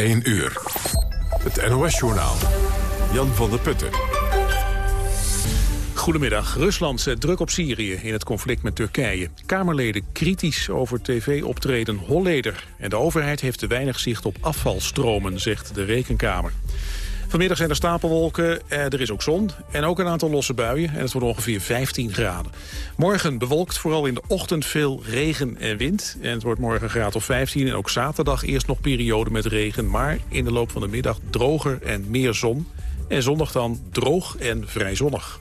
1 uur. Het NOS-journaal. Jan van der Putten. Goedemiddag. Rusland zet druk op Syrië in het conflict met Turkije. Kamerleden kritisch over tv-optreden Holleder. En de overheid heeft te weinig zicht op afvalstromen, zegt de Rekenkamer. Vanmiddag zijn er stapelwolken, eh, er is ook zon en ook een aantal losse buien. En het wordt ongeveer 15 graden. Morgen bewolkt, vooral in de ochtend veel regen en wind. En het wordt morgen graad of 15 en ook zaterdag eerst nog periode met regen. Maar in de loop van de middag droger en meer zon. En zondag dan droog en vrij zonnig.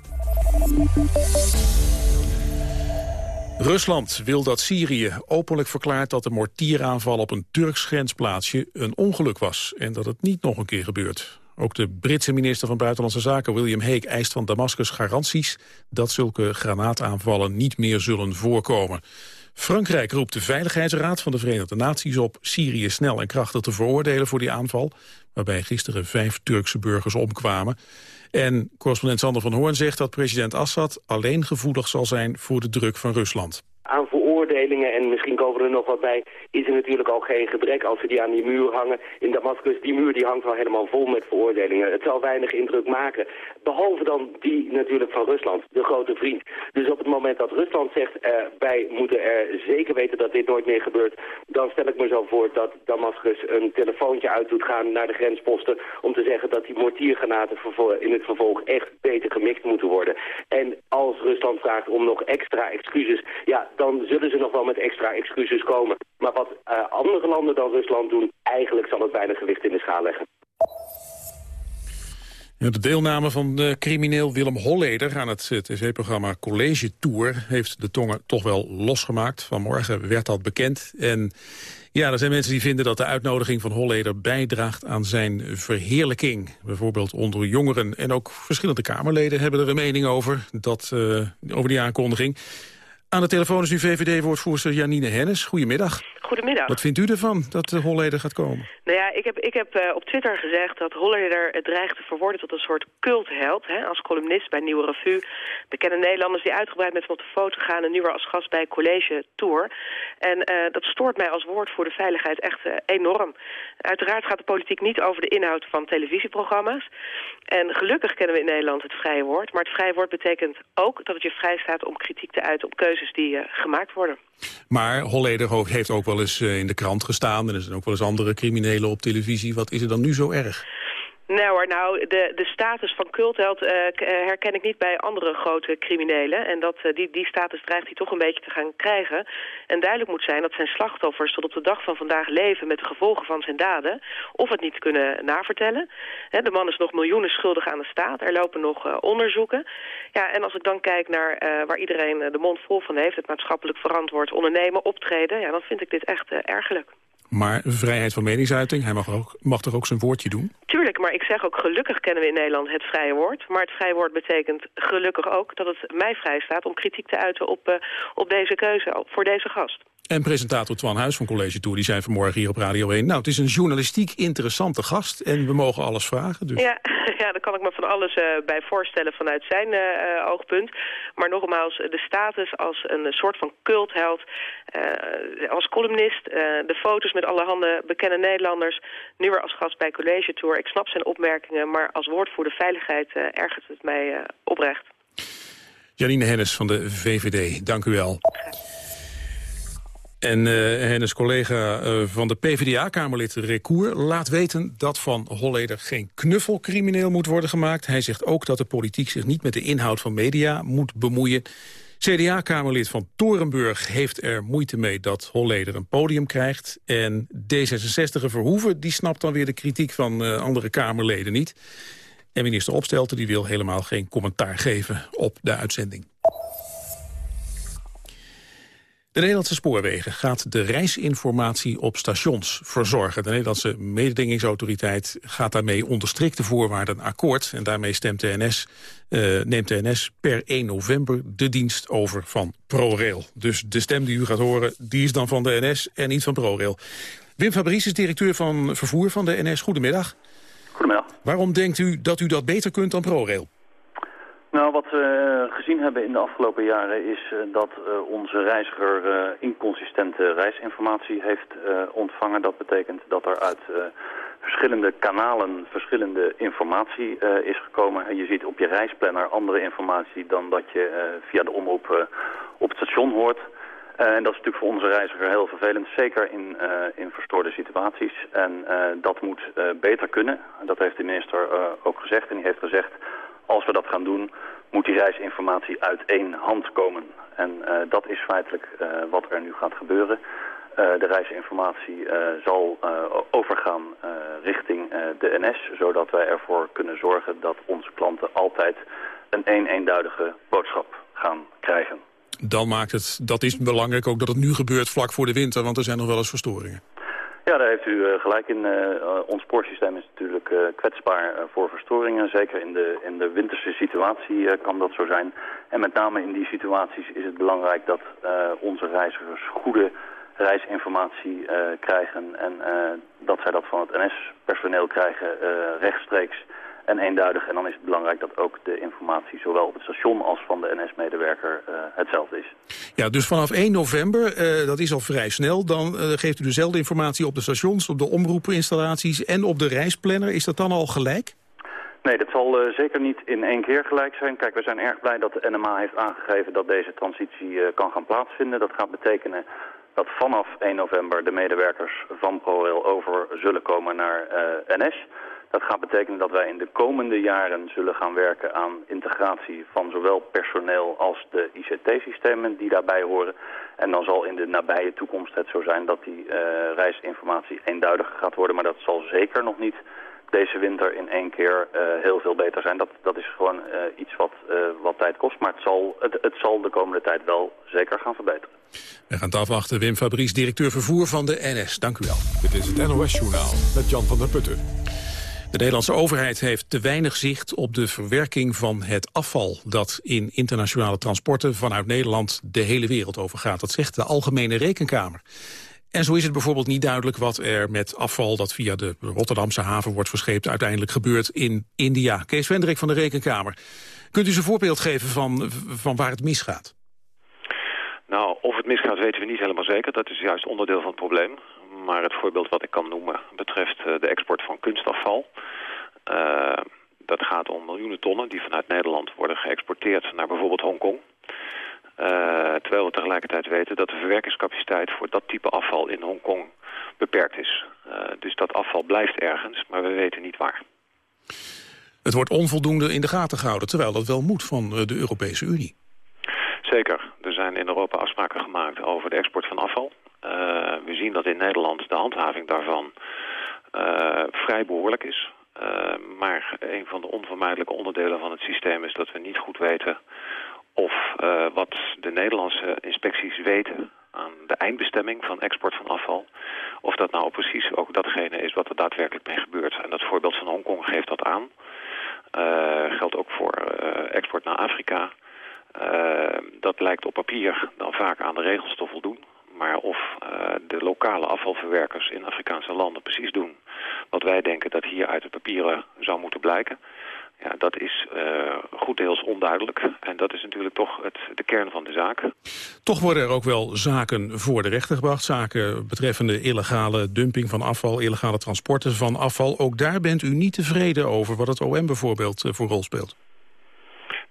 Rusland wil dat Syrië openlijk verklaart dat de mortieraanval op een Turks grensplaatsje een ongeluk was en dat het niet nog een keer gebeurt. Ook de Britse minister van Buitenlandse Zaken William Hague eist van Damascus garanties dat zulke granaataanvallen niet meer zullen voorkomen. Frankrijk roept de Veiligheidsraad van de Verenigde Naties op Syrië snel en krachtig te veroordelen voor die aanval, waarbij gisteren vijf Turkse burgers omkwamen. En correspondent Sander van Hoorn zegt dat president Assad alleen gevoelig zal zijn voor de druk van Rusland veroordelingen, en misschien komen er nog wat bij, is er natuurlijk al geen gebrek als ze die aan die muur hangen. In Damascus, die muur die hangt wel helemaal vol met veroordelingen. Het zal weinig indruk maken. Behalve dan die natuurlijk van Rusland, de grote vriend. Dus op het moment dat Rusland zegt, uh, wij moeten er zeker weten dat dit nooit meer gebeurt, dan stel ik me zo voor dat Damascus een telefoontje uit doet gaan naar de grensposten om te zeggen dat die mortiergranaten in het vervolg echt beter gemikt moeten worden. En als Rusland vraagt om nog extra excuses, ja, dan zullen ze nog wel met extra excuses komen. Maar wat uh, andere landen dan Rusland doen, eigenlijk zal het weinig gewicht in de schaal leggen. De deelname van de crimineel Willem Holleder aan het eh, tv-programma College Tour heeft de tongen toch wel losgemaakt. Vanmorgen werd dat bekend. En ja, er zijn mensen die vinden dat de uitnodiging van Holleder bijdraagt aan zijn verheerlijking. Bijvoorbeeld onder jongeren en ook verschillende Kamerleden hebben er een mening over, dat, over die aankondiging. Aan de telefoon is nu VVD-woordvoerster Janine Hennis. Goedemiddag. Goedemiddag. Wat vindt u ervan dat de Holleder gaat komen? Nou ja, ik heb, ik heb uh, op Twitter gezegd dat Holleder het dreigt te verworden tot een soort cultheld. Hè, als columnist bij Nieuwe Revue. Bekende Nederlanders die uitgebreid met hem op de foto gaan... en nu weer als gast bij College Tour. En uh, dat stoort mij als woord voor de veiligheid echt uh, enorm. Uiteraard gaat de politiek niet over de inhoud van televisieprogramma's. En gelukkig kennen we in Nederland het vrije woord. Maar het vrije woord betekent ook dat het je vrij staat om kritiek te uiten op keuzes die gemaakt worden. Maar Holleder heeft ook wel eens in de krant gestaan... er zijn ook wel eens andere criminelen op televisie. Wat is er dan nu zo erg? Hoor, nou, de, de status van cultheld uh, herken ik niet bij andere grote criminelen. En dat, uh, die, die status dreigt hij toch een beetje te gaan krijgen. En duidelijk moet zijn dat zijn slachtoffers tot op de dag van vandaag leven met de gevolgen van zijn daden. Of het niet kunnen navertellen. He, de man is nog miljoenen schuldig aan de staat. Er lopen nog onderzoeken. Ja, en als ik dan kijk naar waar iedereen de mond vol van heeft, het maatschappelijk verantwoord ondernemen, optreden, ja, dan vind ik dit echt ergerlijk. Maar vrijheid van meningsuiting, hij mag, ook, mag toch ook zijn woordje doen? Tuurlijk, maar ik zeg ook gelukkig kennen we in Nederland het vrije woord. Maar het vrije woord betekent gelukkig ook dat het mij vrij staat om kritiek te uiten op, uh, op deze keuze, voor deze gast. En presentator Twan Huis van College Tour, die zei vanmorgen hier op Radio 1... nou, het is een journalistiek interessante gast en we mogen alles vragen. Dus. Ja, ja, daar kan ik me van alles uh, bij voorstellen vanuit zijn uh, oogpunt. Maar nogmaals, de status als een soort van cultheld, uh, als columnist... de foto's met allerhande bekende Nederlanders, nu weer als gast bij College Tour. Ik snap zijn opmerkingen, maar als woordvoerder veiligheid ergert het mij oprecht. Janine Hennis van de VVD, dank u wel. En uh, Hennis collega uh, van de PvdA-kamerlid Recour laat weten dat van Holleder geen knuffelcrimineel moet worden gemaakt. Hij zegt ook dat de politiek zich niet met de inhoud van media moet bemoeien. CDA-kamerlid van Torenburg heeft er moeite mee dat Holleder een podium krijgt. En D66 Verhoeven die snapt dan weer de kritiek van uh, andere Kamerleden niet. En minister Opstelten die wil helemaal geen commentaar geven op de uitzending. De Nederlandse Spoorwegen gaat de reisinformatie op stations verzorgen. De Nederlandse mededingingsautoriteit gaat daarmee onder strikte voorwaarden akkoord. En daarmee stemt de NS, uh, neemt de NS per 1 november de dienst over van ProRail. Dus de stem die u gaat horen, die is dan van de NS en niet van ProRail. Wim Fabrice is directeur van vervoer van de NS. Goedemiddag. Goedemiddag. Waarom denkt u dat u dat beter kunt dan ProRail? Nou, wat we gezien hebben in de afgelopen jaren is uh, dat uh, onze reiziger inconsistente reisinformatie heeft ontvangen. Dat betekent dat er uit verschillende kanalen verschillende informatie is gekomen. Je ziet op je reisplanner andere informatie dan dat je via de omroep op het station hoort. en dat is natuurlijk voor onze reiziger heel vervelend, zeker in, in verstoorde situaties. En dat moet beter kunnen. Dat heeft de minister ook gezegd en die heeft gezegd, als we dat gaan doen, moet die reisinformatie uit één hand komen. En dat is feitelijk wat er nu gaat gebeuren. Eh, de reisinformatie eh, zal eh, overgaan richting de NS, zodat wij ervoor kunnen zorgen dat onze klanten altijd een een eenduidige boodschap gaan krijgen. Dan maakt het, dat is belangrijk ook dat het nu gebeurt vlak voor de winter, want er zijn nog wel eens verstoringen. Ja, daar heeft u gelijk in. ons spoorsysteem is natuurlijk kwetsbaar voor verstoringen. Zeker in de, in de winterse situatie kan dat zo zijn. En met name in die situaties is het belangrijk dat onze reizigers goede reisinformatie krijgen en dat zij dat van het NS-personeel krijgen rechtstreeks en eenduidig. En dan is het belangrijk dat ook de informatie zowel op het station als van de NS-medewerker hetzelfde is. Ja, dus vanaf 1 november, dat is al vrij snel, dan geeft u dezelfde informatie op de stations, op de omroepeninstallaties en op de reisplanner. Is dat dan al gelijk? Nee, dat zal uh, zeker niet in één keer gelijk zijn. Kijk, we zijn erg blij dat de NMA heeft aangegeven dat deze transitie uh, kan gaan plaatsvinden. Dat gaat betekenen dat vanaf 1 november de medewerkers van ProRail over zullen komen naar uh, eh, NS. Dat gaat betekenen dat wij in de komende jaren zullen gaan werken aan integratie van zowel personeel als de ICT-systemen die daarbij horen. En dan zal in de nabije toekomst het zo zijn dat die uh, reisinformatie eenduidiger gaat worden. Maar dat zal zeker nog niet deze winter in één keer uh, heel veel beter zijn. Dat, dat is gewoon uh, iets wat, uh, wat tijd kost. Maar het zal, het, het zal de komende tijd wel zeker gaan verbeteren. We gaan het afwachten. Wim Fabrice, directeur vervoer van de NS. Dank u wel. Dit is het NOS-journaal met Jan van der Putten. De Nederlandse overheid heeft te weinig zicht op de verwerking van het afval... dat in internationale transporten vanuit Nederland de hele wereld overgaat. Dat zegt de Algemene Rekenkamer. En zo is het bijvoorbeeld niet duidelijk wat er met afval... dat via de Rotterdamse haven wordt verscheept... uiteindelijk gebeurt in India. Kees Vendrik van de Rekenkamer. Kunt u eens een voorbeeld geven van, van waar het misgaat? Nou, of het misgaat weten we niet helemaal zeker. Dat is juist onderdeel van het probleem. Maar het voorbeeld wat ik kan noemen betreft uh, de export van kunstafval. Gaat om miljoenen tonnen die vanuit Nederland worden geëxporteerd naar bijvoorbeeld Hongkong. Uh, terwijl we tegelijkertijd weten dat de verwerkingscapaciteit voor dat type afval in Hongkong beperkt is. dus dat afval blijft ergens, maar we weten niet waar. Het wordt onvoldoende in de gaten gehouden, terwijl dat wel moet van de Europese Unie. Zeker. Er zijn in Europa afspraken gemaakt over de export van afval. Uh, we zien dat in Nederland de handhaving daarvan vrij behoorlijk is. Uh, maar een van de onvermijdelijke onderdelen van het systeem is dat we niet goed weten of wat de Nederlandse inspecties weten aan de eindbestemming van export van afval. Of dat nou precies ook datgene is wat er daadwerkelijk mee gebeurt. En dat voorbeeld van Hongkong geeft dat aan. geldt ook voor export naar Afrika. Uh, dat lijkt op papier dan vaak aan de regels te voldoen. Maar of uh, de lokale afvalverwerkers in Afrikaanse landen precies doen... wat wij denken dat hier uit de papieren zou moeten blijken... Ja, dat is uh, goed deels onduidelijk. En dat is natuurlijk toch het, de kern van de zaak. Toch worden er ook wel zaken voor de rechter gebracht. Zaken betreffende illegale dumping van afval, illegale transporten van afval. Ook daar bent u niet tevreden over wat het OM bijvoorbeeld voor rol speelt.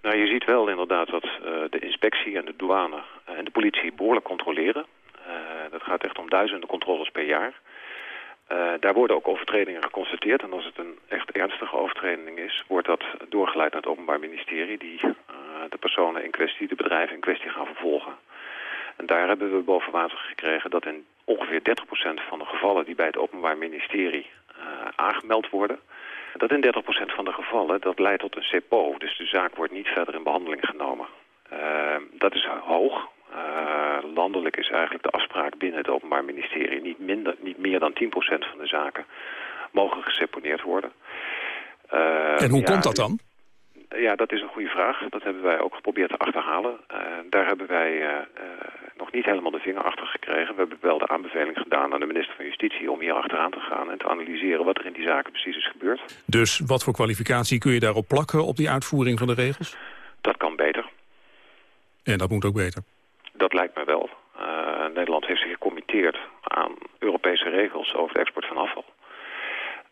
Nou, je ziet wel inderdaad dat uh, de inspectie en de douane en de politie behoorlijk controleren. Uh, dat gaat echt om duizenden controles per jaar. Uh, daar worden ook overtredingen geconstateerd. En als het een echt ernstige overtreding is, wordt dat doorgeleid naar het Openbaar Ministerie... die de personen in kwestie, de bedrijven in kwestie gaan vervolgen. En daar hebben we boven water gekregen dat in ongeveer 30% van de gevallen die bij het Openbaar Ministerie aangemeld worden dat in 30% van de gevallen dat leidt tot een CEPO. Dus de zaak wordt niet verder in behandeling genomen. Dat is hoog. Landelijk is eigenlijk de afspraak binnen het Openbaar Ministerie... niet, minder, niet meer dan 10% van de zaken mogen geseponeerd worden. Uh, en hoe komt dat dan? Ja, dat is een goede vraag. Dat hebben wij ook geprobeerd te achterhalen. Uh, daar hebben wij uh, uh, nog niet helemaal de vinger achter gekregen. We hebben wel de aanbeveling gedaan aan de minister van Justitie... om hier achteraan te gaan en te analyseren wat er in die zaken precies is gebeurd. Dus wat voor kwalificatie kun je daarop plakken op die uitvoering van de regels? Dat kan beter. En dat moet ook beter? Dat lijkt me wel. Over de export van afval.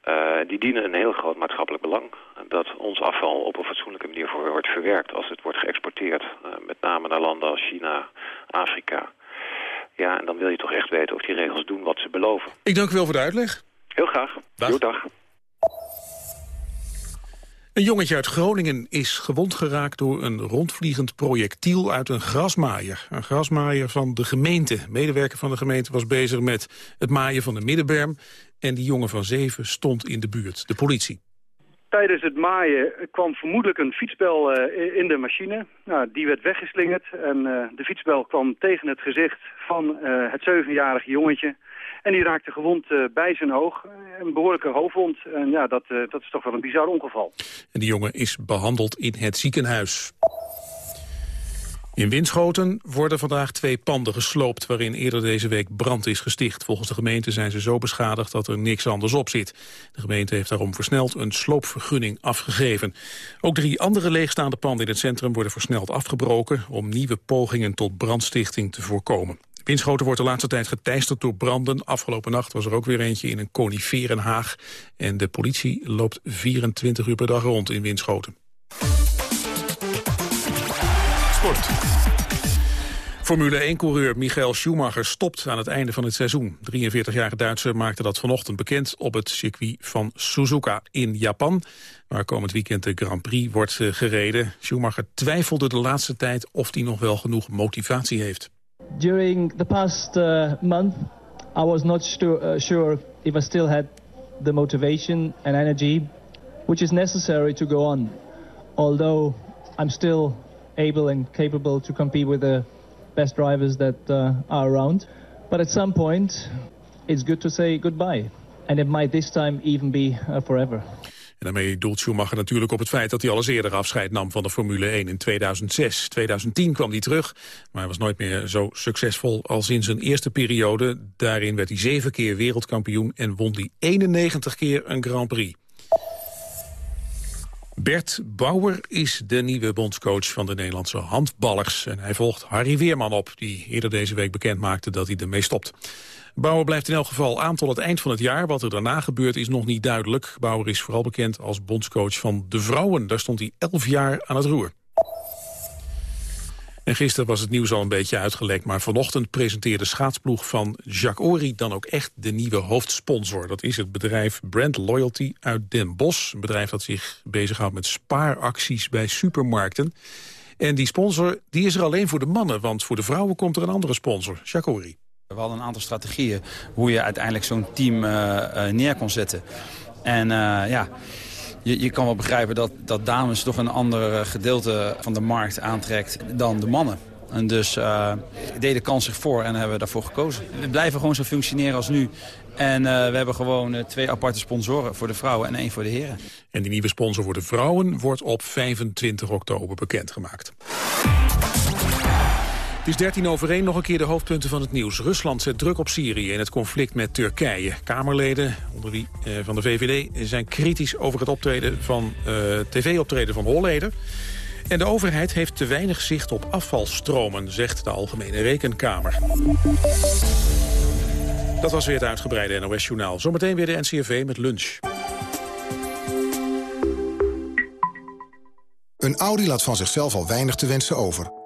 Uh, die dienen een heel groot maatschappelijk belang. Dat ons afval op een fatsoenlijke manier voor wordt verwerkt als het wordt geëxporteerd. met name naar landen als China, Afrika. Ja, en dan wil je toch echt weten of die regels doen wat ze beloven. Ik dank u wel voor de uitleg. Heel graag. Dag. dag. Een jongetje uit Groningen is gewond geraakt door een rondvliegend projectiel uit een grasmaaier. Een grasmaaier van de gemeente. medewerker van de gemeente was bezig met het maaien van de middenberm. En die jongen van zeven stond in de buurt. De politie. Tijdens het maaien kwam vermoedelijk een fietsbel uh, in de machine. Nou, die werd weggeslingerd en uh, de fietsbel kwam tegen het gezicht van uh, het zevenjarige jongetje. En die raakte gewond uh, bij zijn oog. Een behoorlijke hoofdwond. En ja, dat, uh, dat is toch wel een bizar ongeval. En die jongen is behandeld in het ziekenhuis. In Winschoten worden vandaag twee panden gesloopt... waarin eerder deze week brand is gesticht. Volgens de gemeente zijn ze zo beschadigd dat er niks anders op zit. De gemeente heeft daarom versneld een sloopvergunning afgegeven. Ook drie andere leegstaande panden in het centrum worden versneld afgebroken... om nieuwe pogingen tot brandstichting te voorkomen. Winschoten wordt de laatste tijd geteisterd door branden. Afgelopen nacht was er ook weer eentje in een coniferenhaag. En de politie loopt 24 uur per dag rond in Winschoten. Sport. Formule 1-coureur Michael Schumacher stopt aan het einde van het seizoen. 43-jarige Duitser maakte dat vanochtend bekend op het circuit van Suzuka in Japan, waar komend weekend de Grand Prix wordt eh, gereden. Schumacher twijfelde de laatste tijd of hij nog wel genoeg motivatie heeft. During the past uh, month, I was not stu- uh, sure if I still had the motivation and energy which is necessary to go on. Although I'm still able and capable to compete with the best drivers that uh, are around. But at some point, it's good to say goodbye. And it might this time even be uh, forever. En daarmee doelt Schumacher natuurlijk op het feit dat hij al eens eerder afscheid nam van de Formule 1 in 2006. 2010 kwam hij terug, maar hij was nooit meer zo succesvol als in zijn eerste periode. Daarin werd hij zeven keer wereldkampioen en won hij 91 keer een Grand Prix. Bert Bauer is de nieuwe bondscoach van de Nederlandse handballers. En hij volgt Harry Weerman op, die eerder deze week bekend maakte dat hij ermee stopt. Bauer blijft in elk geval aan tot het eind van het jaar. Wat er daarna gebeurt is nog niet duidelijk. Bauer is vooral bekend als bondscoach van de vrouwen. Daar stond hij elf jaar aan het roer. En gisteren was het nieuws al een beetje uitgelekt... maar vanochtend presenteerde schaatsploeg van Jacques Ory... dan ook echt de nieuwe hoofdsponsor. Dat is het bedrijf Brand Loyalty uit Den Bosch. Een bedrijf dat zich bezighoudt met spaaracties bij supermarkten. En die sponsor die is er alleen voor de mannen... want voor de vrouwen komt er een andere sponsor, Jacques Ory. We hadden een aantal strategieën hoe je uiteindelijk zo'n team uh, uh, neer kon zetten. En uh, ja, je, je kan wel begrijpen dat, dat dames toch een ander gedeelte van de markt aantrekt dan de mannen. En dus uh, deden kans zich voor en hebben we daarvoor gekozen. We blijven gewoon zo functioneren als nu. En we hebben gewoon twee aparte sponsoren voor de vrouwen en één voor de heren. En die nieuwe sponsor voor de vrouwen wordt op 25 oktober bekendgemaakt. Het is 13 over 1, nog een keer de hoofdpunten van het nieuws. Rusland zet druk op Syrië in het conflict met Turkije. Kamerleden, onder wie eh, van de VVD, zijn kritisch over het optreden van uh, tv-optreden van Holleder. En de overheid heeft te weinig zicht op afvalstromen, zegt de Algemene Rekenkamer. Dat was weer het uitgebreide NOS-journaal. Zometeen weer de NCRV met lunch. Een Audi laat van zichzelf al weinig te wensen over.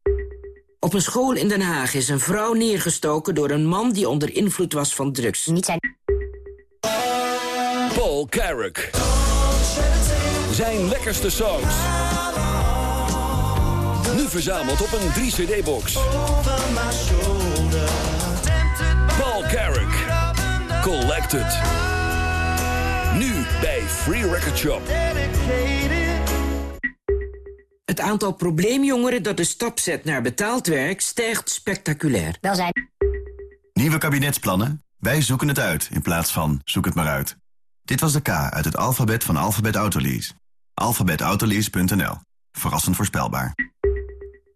Op een school in Den Haag is een vrouw neergestoken door een man die onder invloed was van drugs. Niet zijn... Paul Carrick. Zijn lekkerste songs. Nu verzameld op een 3-cd-box. Paul Carrick. Collected. Nu bij Free Record Shop. Het aantal probleemjongeren dat de stap zet naar betaald werk stijgt spectaculair. Welzijn. Nieuwe kabinetsplannen? Wij zoeken het uit in plaats van zoek het maar uit. Dit was de K uit het alfabet van Alphabet Autolease. Alphabetautolease.nl. Verrassend voorspelbaar.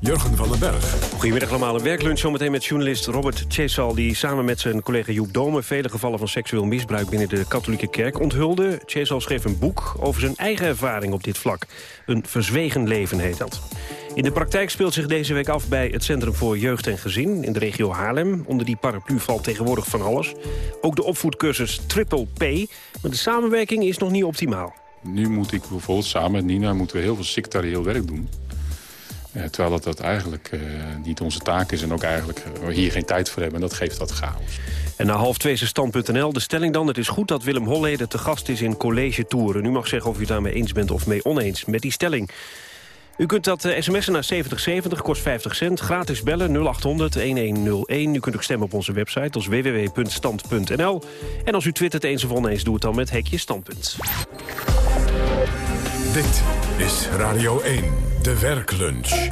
Jurgen van den Berg. Goedemiddag allemaal. Een werklunch zometeen met journalist Robert Chesal... die samen met zijn collega Joep Dome... vele gevallen van seksueel misbruik binnen de katholieke kerk onthulde. Chesal schreef een boek over zijn eigen ervaring op dit vlak. Een verzwegen leven heet dat. In de praktijk speelt zich deze week af bij het Centrum voor Jeugd en Gezin... in de regio Haarlem. Onder die paraplu valt tegenwoordig van alles. Ook de opvoedcursus Triple P. Maar de samenwerking is nog niet optimaal. Nu moet ik bijvoorbeeld samen met Nina moeten we heel veel sectorieel werk doen. Eh, terwijl dat, dat eigenlijk uh, niet onze taak is en ook eigenlijk we hier geen tijd voor hebben. En dat geeft dat chaos. En na half twee is stand.nl. De stelling dan, het is goed dat Willem Holleder te gast is in College Toeren. U mag zeggen of u daarmee eens bent of mee oneens met die stelling. U kunt dat uh, sms'en naar 7070, kost 50 cent. Gratis bellen 0800-1101. U kunt ook stemmen op onze website, als www.stand.nl. En als u twittert eens of oneens, doe het dan met hekje standpunt. Dit is Radio 1, de werklunch.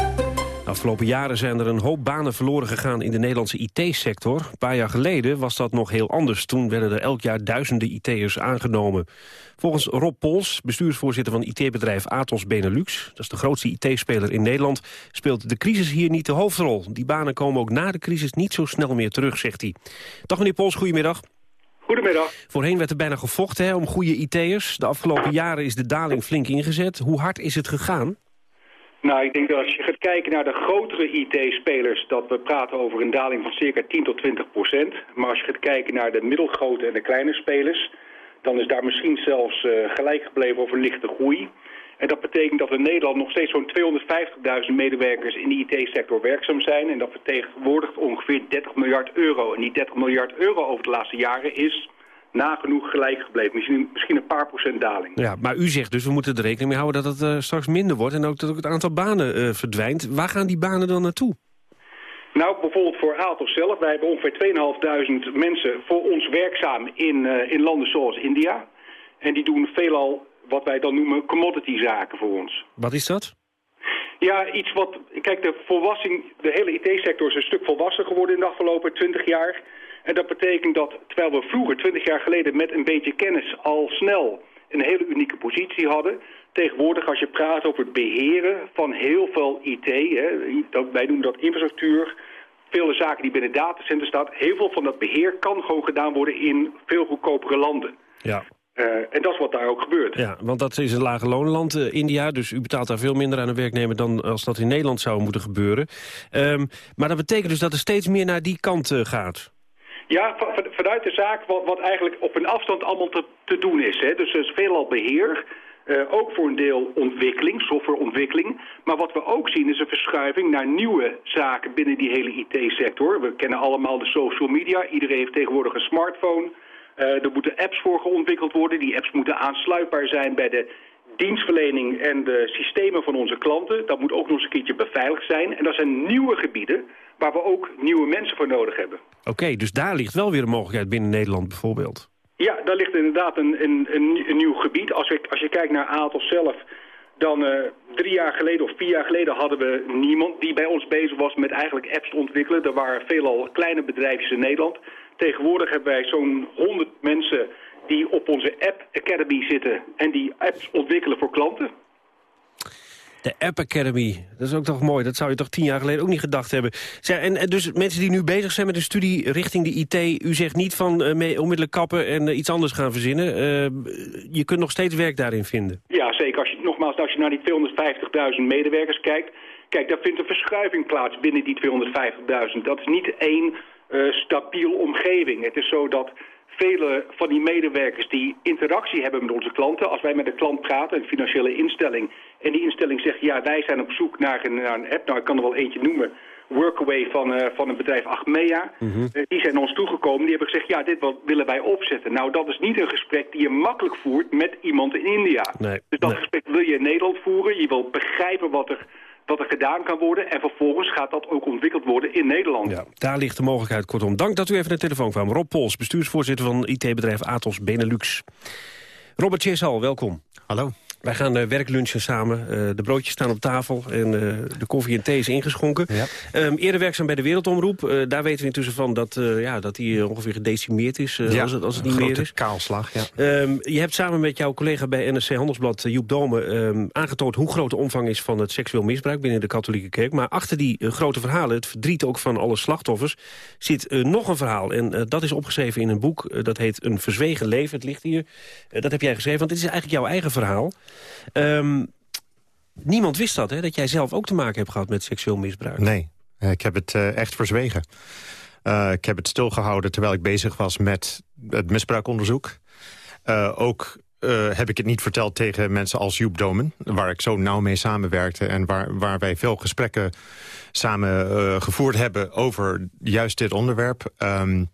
Afgelopen jaren zijn er een hoop banen verloren gegaan in de Nederlandse IT-sector. Een paar jaar geleden was dat nog heel anders. Toen werden er elk jaar duizenden IT'ers aangenomen. Volgens Rob Pols, bestuursvoorzitter van IT-bedrijf Atos Benelux... dat is de grootste IT-speler in Nederland... speelt de crisis hier niet de hoofdrol. Die banen komen ook na de crisis niet zo snel meer terug, zegt hij. Dag meneer Pols, goedemiddag. Goedemiddag. Voorheen werd er bijna gevochten hè, om goede IT'ers. De afgelopen jaren is de daling flink ingezet. Hoe hard is het gegaan? Nou, ik denk dat als je gaat kijken naar de grotere IT-spelers... dat we praten over een daling van circa 10 tot 20 procent. Maar als je gaat kijken naar de middelgrote en de kleine spelers... dan is daar misschien zelfs uh, gelijk gebleven over lichte groei. En dat betekent dat in Nederland nog steeds zo'n 250.000 medewerkers in de IT-sector werkzaam zijn. En dat vertegenwoordigt ongeveer 30 miljard euro. En die 30 miljard euro over de laatste jaren is nagenoeg gelijk gebleven. Misschien, misschien een paar procent daling. Ja, maar u zegt dus, we moeten er rekening mee houden dat het uh, straks minder wordt... en ook dat ook het aantal banen uh, verdwijnt. Waar gaan die banen dan naartoe? Nou, bijvoorbeeld voor Atos zelf. Wij hebben ongeveer 2.500 mensen voor ons werkzaam in, uh, in landen zoals India. En die doen veelal wat wij dan noemen commodity zaken voor ons. Wat is dat? Ja, iets wat... Kijk, de volwassing, de hele IT-sector is een stuk volwassen geworden in de afgelopen 20 jaar... En dat betekent dat, terwijl we vroeger, 20 jaar geleden, met een beetje kennis al snel een hele unieke positie hadden. Tegenwoordig, als je praat over het beheren van heel veel IT, hè, wij noemen dat infrastructuur, vele zaken die binnen datacenters staan, heel veel van dat beheer kan gewoon gedaan worden in veel goedkopere landen. Ja. Uh, en dat is wat daar ook gebeurt. Ja, want dat is een lage loonland, uh, India. Dus u betaalt daar veel minder aan een werknemer dan als dat in Nederland zou moeten gebeuren. Um, maar dat betekent dus dat er steeds meer naar die kant uh, gaat. Ja, vanuit de zaak wat, wat eigenlijk op een afstand allemaal te, te doen is. Hè. Dus er is veelal beheer, ook voor een deel ontwikkeling, softwareontwikkeling. Maar wat we ook zien is een verschuiving naar nieuwe zaken binnen die hele IT-sector. We kennen allemaal de social media. Iedereen heeft tegenwoordig een smartphone. Uh, er moeten apps voor geontwikkeld worden. Die apps moeten aansluitbaar zijn bij de dienstverlening en de systemen van onze klanten. Dat moet ook nog eens een keertje beveiligd zijn. En dat zijn nieuwe gebieden waar we ook nieuwe mensen voor nodig hebben. Oké, okay, dus daar ligt wel weer een mogelijkheid binnen Nederland bijvoorbeeld. Ja, daar ligt inderdaad een, een, een, een nieuw gebied. Als, we, als je kijkt naar Atos zelf, dan uh, drie jaar geleden of vier jaar geleden hadden we niemand die bij ons bezig was met eigenlijk apps te ontwikkelen. Er waren veelal kleine bedrijfjes in Nederland. Tegenwoordig hebben wij zo'n 100 mensen die op onze App Academy zitten en die apps ontwikkelen voor klanten. De App Academy, dat is ook toch mooi. Dat zou je toch tien jaar geleden ook niet gedacht hebben. En, en dus mensen die nu bezig zijn met een studie richting de IT... u zegt niet van uh, mee onmiddellijk kappen en uh, iets anders gaan verzinnen. Uh, je kunt nog steeds werk daarin vinden. Ja, zeker. Als je, nogmaals, als je naar die 250.000 medewerkers kijkt... Kijk, daar vindt een verschuiving plaats binnen die 250.000. Dat is niet één stabiel omgeving. Het is zo dat vele van die medewerkers die interactie hebben met onze klanten... als wij met een klant praten, een financiële instelling... en die instelling zegt, ja, wij zijn op zoek naar een, naar een app... nou, ik kan er wel eentje noemen... Workaway van, uh, van het bedrijf Achmea. Mm uh, die zijn ons toegekomen. Die hebben gezegd, ja, dit wat willen wij opzetten. Nou, dat is niet een gesprek die je makkelijk voert met iemand in India. Nee, dus dat nee. gesprek wil je in Nederland voeren. Je wil begrijpen wat er, wat er gedaan kan worden. En vervolgens gaat dat ook ontwikkeld worden in Nederland. Ja, daar ligt de mogelijkheid. Kortom, dank dat u even naar de telefoon kwam. Rob Pols, bestuursvoorzitter van IT-bedrijf Atos Benelux. Robert Chesal, welkom. Hallo. Wij gaan uh, werklunchen samen. Uh, de broodjes staan op tafel en uh, de koffie en thee is ingeschonken. Ja. Um, eerder werkzaam bij de Wereldomroep. daar weten we intussen van dat, ja, dat die ongeveer gedecimeerd is. ja, als het, als het niet meer is. kaalslag, ja. Um, je hebt samen met jouw collega bij NRC Handelsblad, Joep Dome... Um, aangetoond hoe groot de omvang is van het seksueel misbruik binnen de katholieke kerk. Maar achter die grote verhalen, het verdriet ook van alle slachtoffers... zit nog een verhaal. En dat is opgeschreven in een boek. dat heet Een verzwegen leven. Het ligt hier. dat heb jij geschreven, want dit is eigenlijk jouw eigen verhaal. Um, niemand wist dat, hè? Dat jij zelf ook te maken hebt gehad met seksueel misbruik. Nee, ik heb het uh, echt verzwegen. Uh, ik heb het stilgehouden terwijl ik bezig was met het misbruikonderzoek. Uh, ook heb ik het niet verteld tegen mensen als Joep Domen... waar ik zo nauw mee samenwerkte en waar, waar wij veel gesprekken samen uh, gevoerd hebben over juist dit onderwerp. Um,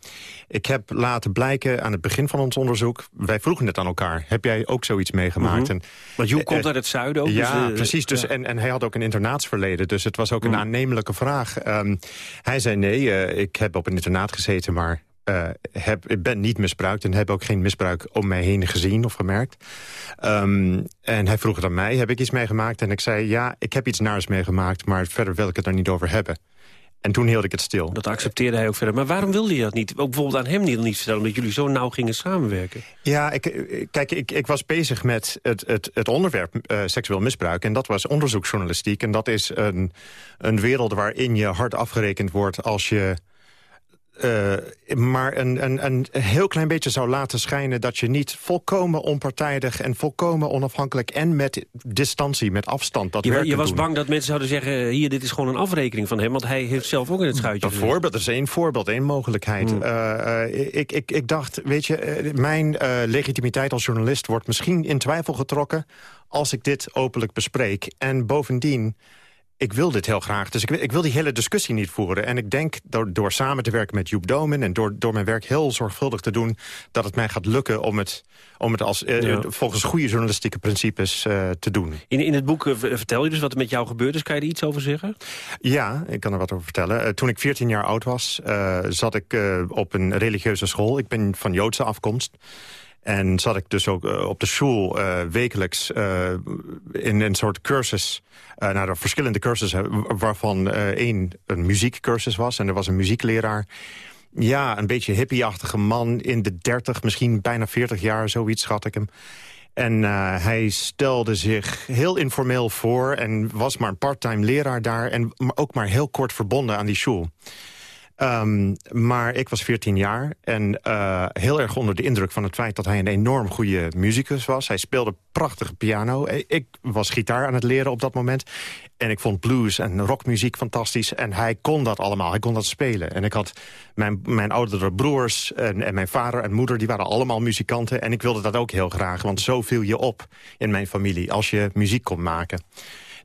ik heb laten blijken aan het begin van ons onderzoek... wij vroegen het aan elkaar. Heb jij ook zoiets meegemaakt? Mm -hmm. en, Want Joep komt uit het zuiden ook. Ja, dus, uh, precies. Dus, ja. En, en hij had ook een internaatsverleden. Dus het was ook een aannemelijke vraag. Um, hij zei nee, ik heb op een internaat gezeten... maar uh, heb, ik ben niet misbruikt en heb ook geen misbruik om mij heen gezien of gemerkt. Um, en hij vroeg het aan mij, heb ik iets meegemaakt? En ik zei, ja, ik heb iets naars meegemaakt... maar verder wil ik het er niet over hebben. En toen hield ik het stil. Dat accepteerde hij ook verder. Maar waarom wilde je dat niet? Ook bijvoorbeeld aan hem niet, niet vertellen... omdat jullie zo nauw gingen samenwerken? Ja, ik, kijk, ik, ik was bezig met het, het, het onderwerp uh, seksueel misbruik... en dat was onderzoeksjournalistiek. En dat is een, een wereld waarin je hard afgerekend wordt... als je uh, maar een, een, een heel klein beetje zou laten schijnen... dat je niet volkomen onpartijdig en volkomen onafhankelijk... en met distantie, met afstand dat Je, werk je was doen. bang dat mensen zouden zeggen... hier, dit is gewoon een afrekening van hem... want hij heeft zelf ook in het schuitje Bijvoorbeeld, dat is één voorbeeld, één mogelijkheid. Hmm. Uh, uh, ik, ik, ik dacht, weet je, mijn legitimiteit als journalist... wordt misschien in twijfel getrokken als ik dit openlijk bespreek. En bovendien ik wil dit heel graag. Dus ik, ik, wil die hele discussie niet voeren. En ik denk door, door samen te werken met Joep Domen... en door, door mijn werk heel zorgvuldig te doen... dat het mij gaat lukken om het, om het als, ja. volgens goede journalistieke principes uh, te doen. In, in het boek uh, vertel je dus wat er met jou gebeurd is. Kan je er iets over zeggen? Ja, ik kan er wat over vertellen. toen ik 14 jaar oud was, zat ik op een religieuze school. Ik ben van Joodse afkomst. En zat ik dus ook uh, op de school uh, wekelijks uh, in een soort cursus... naar de verschillende cursussen, waarvan één een muziekcursus was. En er was een muziekleraar. Ja, een beetje hippieachtige man in de 30, misschien bijna 40 jaar, zoiets schat ik hem. En hij stelde zich heel informeel voor en was maar een parttime leraar daar... en ook maar heel kort verbonden aan die school. Um, maar ik was 14 jaar en uh, heel erg onder de indruk van het feit... dat hij een enorm goede muzikus was. Hij speelde prachtige piano. Ik was gitaar aan het leren op dat moment. En ik vond blues en rockmuziek fantastisch. En hij kon dat allemaal, hij kon dat spelen. En ik had mijn, mijn oudere broers en, en mijn vader en moeder... die waren allemaal muzikanten. En ik wilde dat ook heel graag, want zo viel je op in mijn familie... als je muziek kon maken.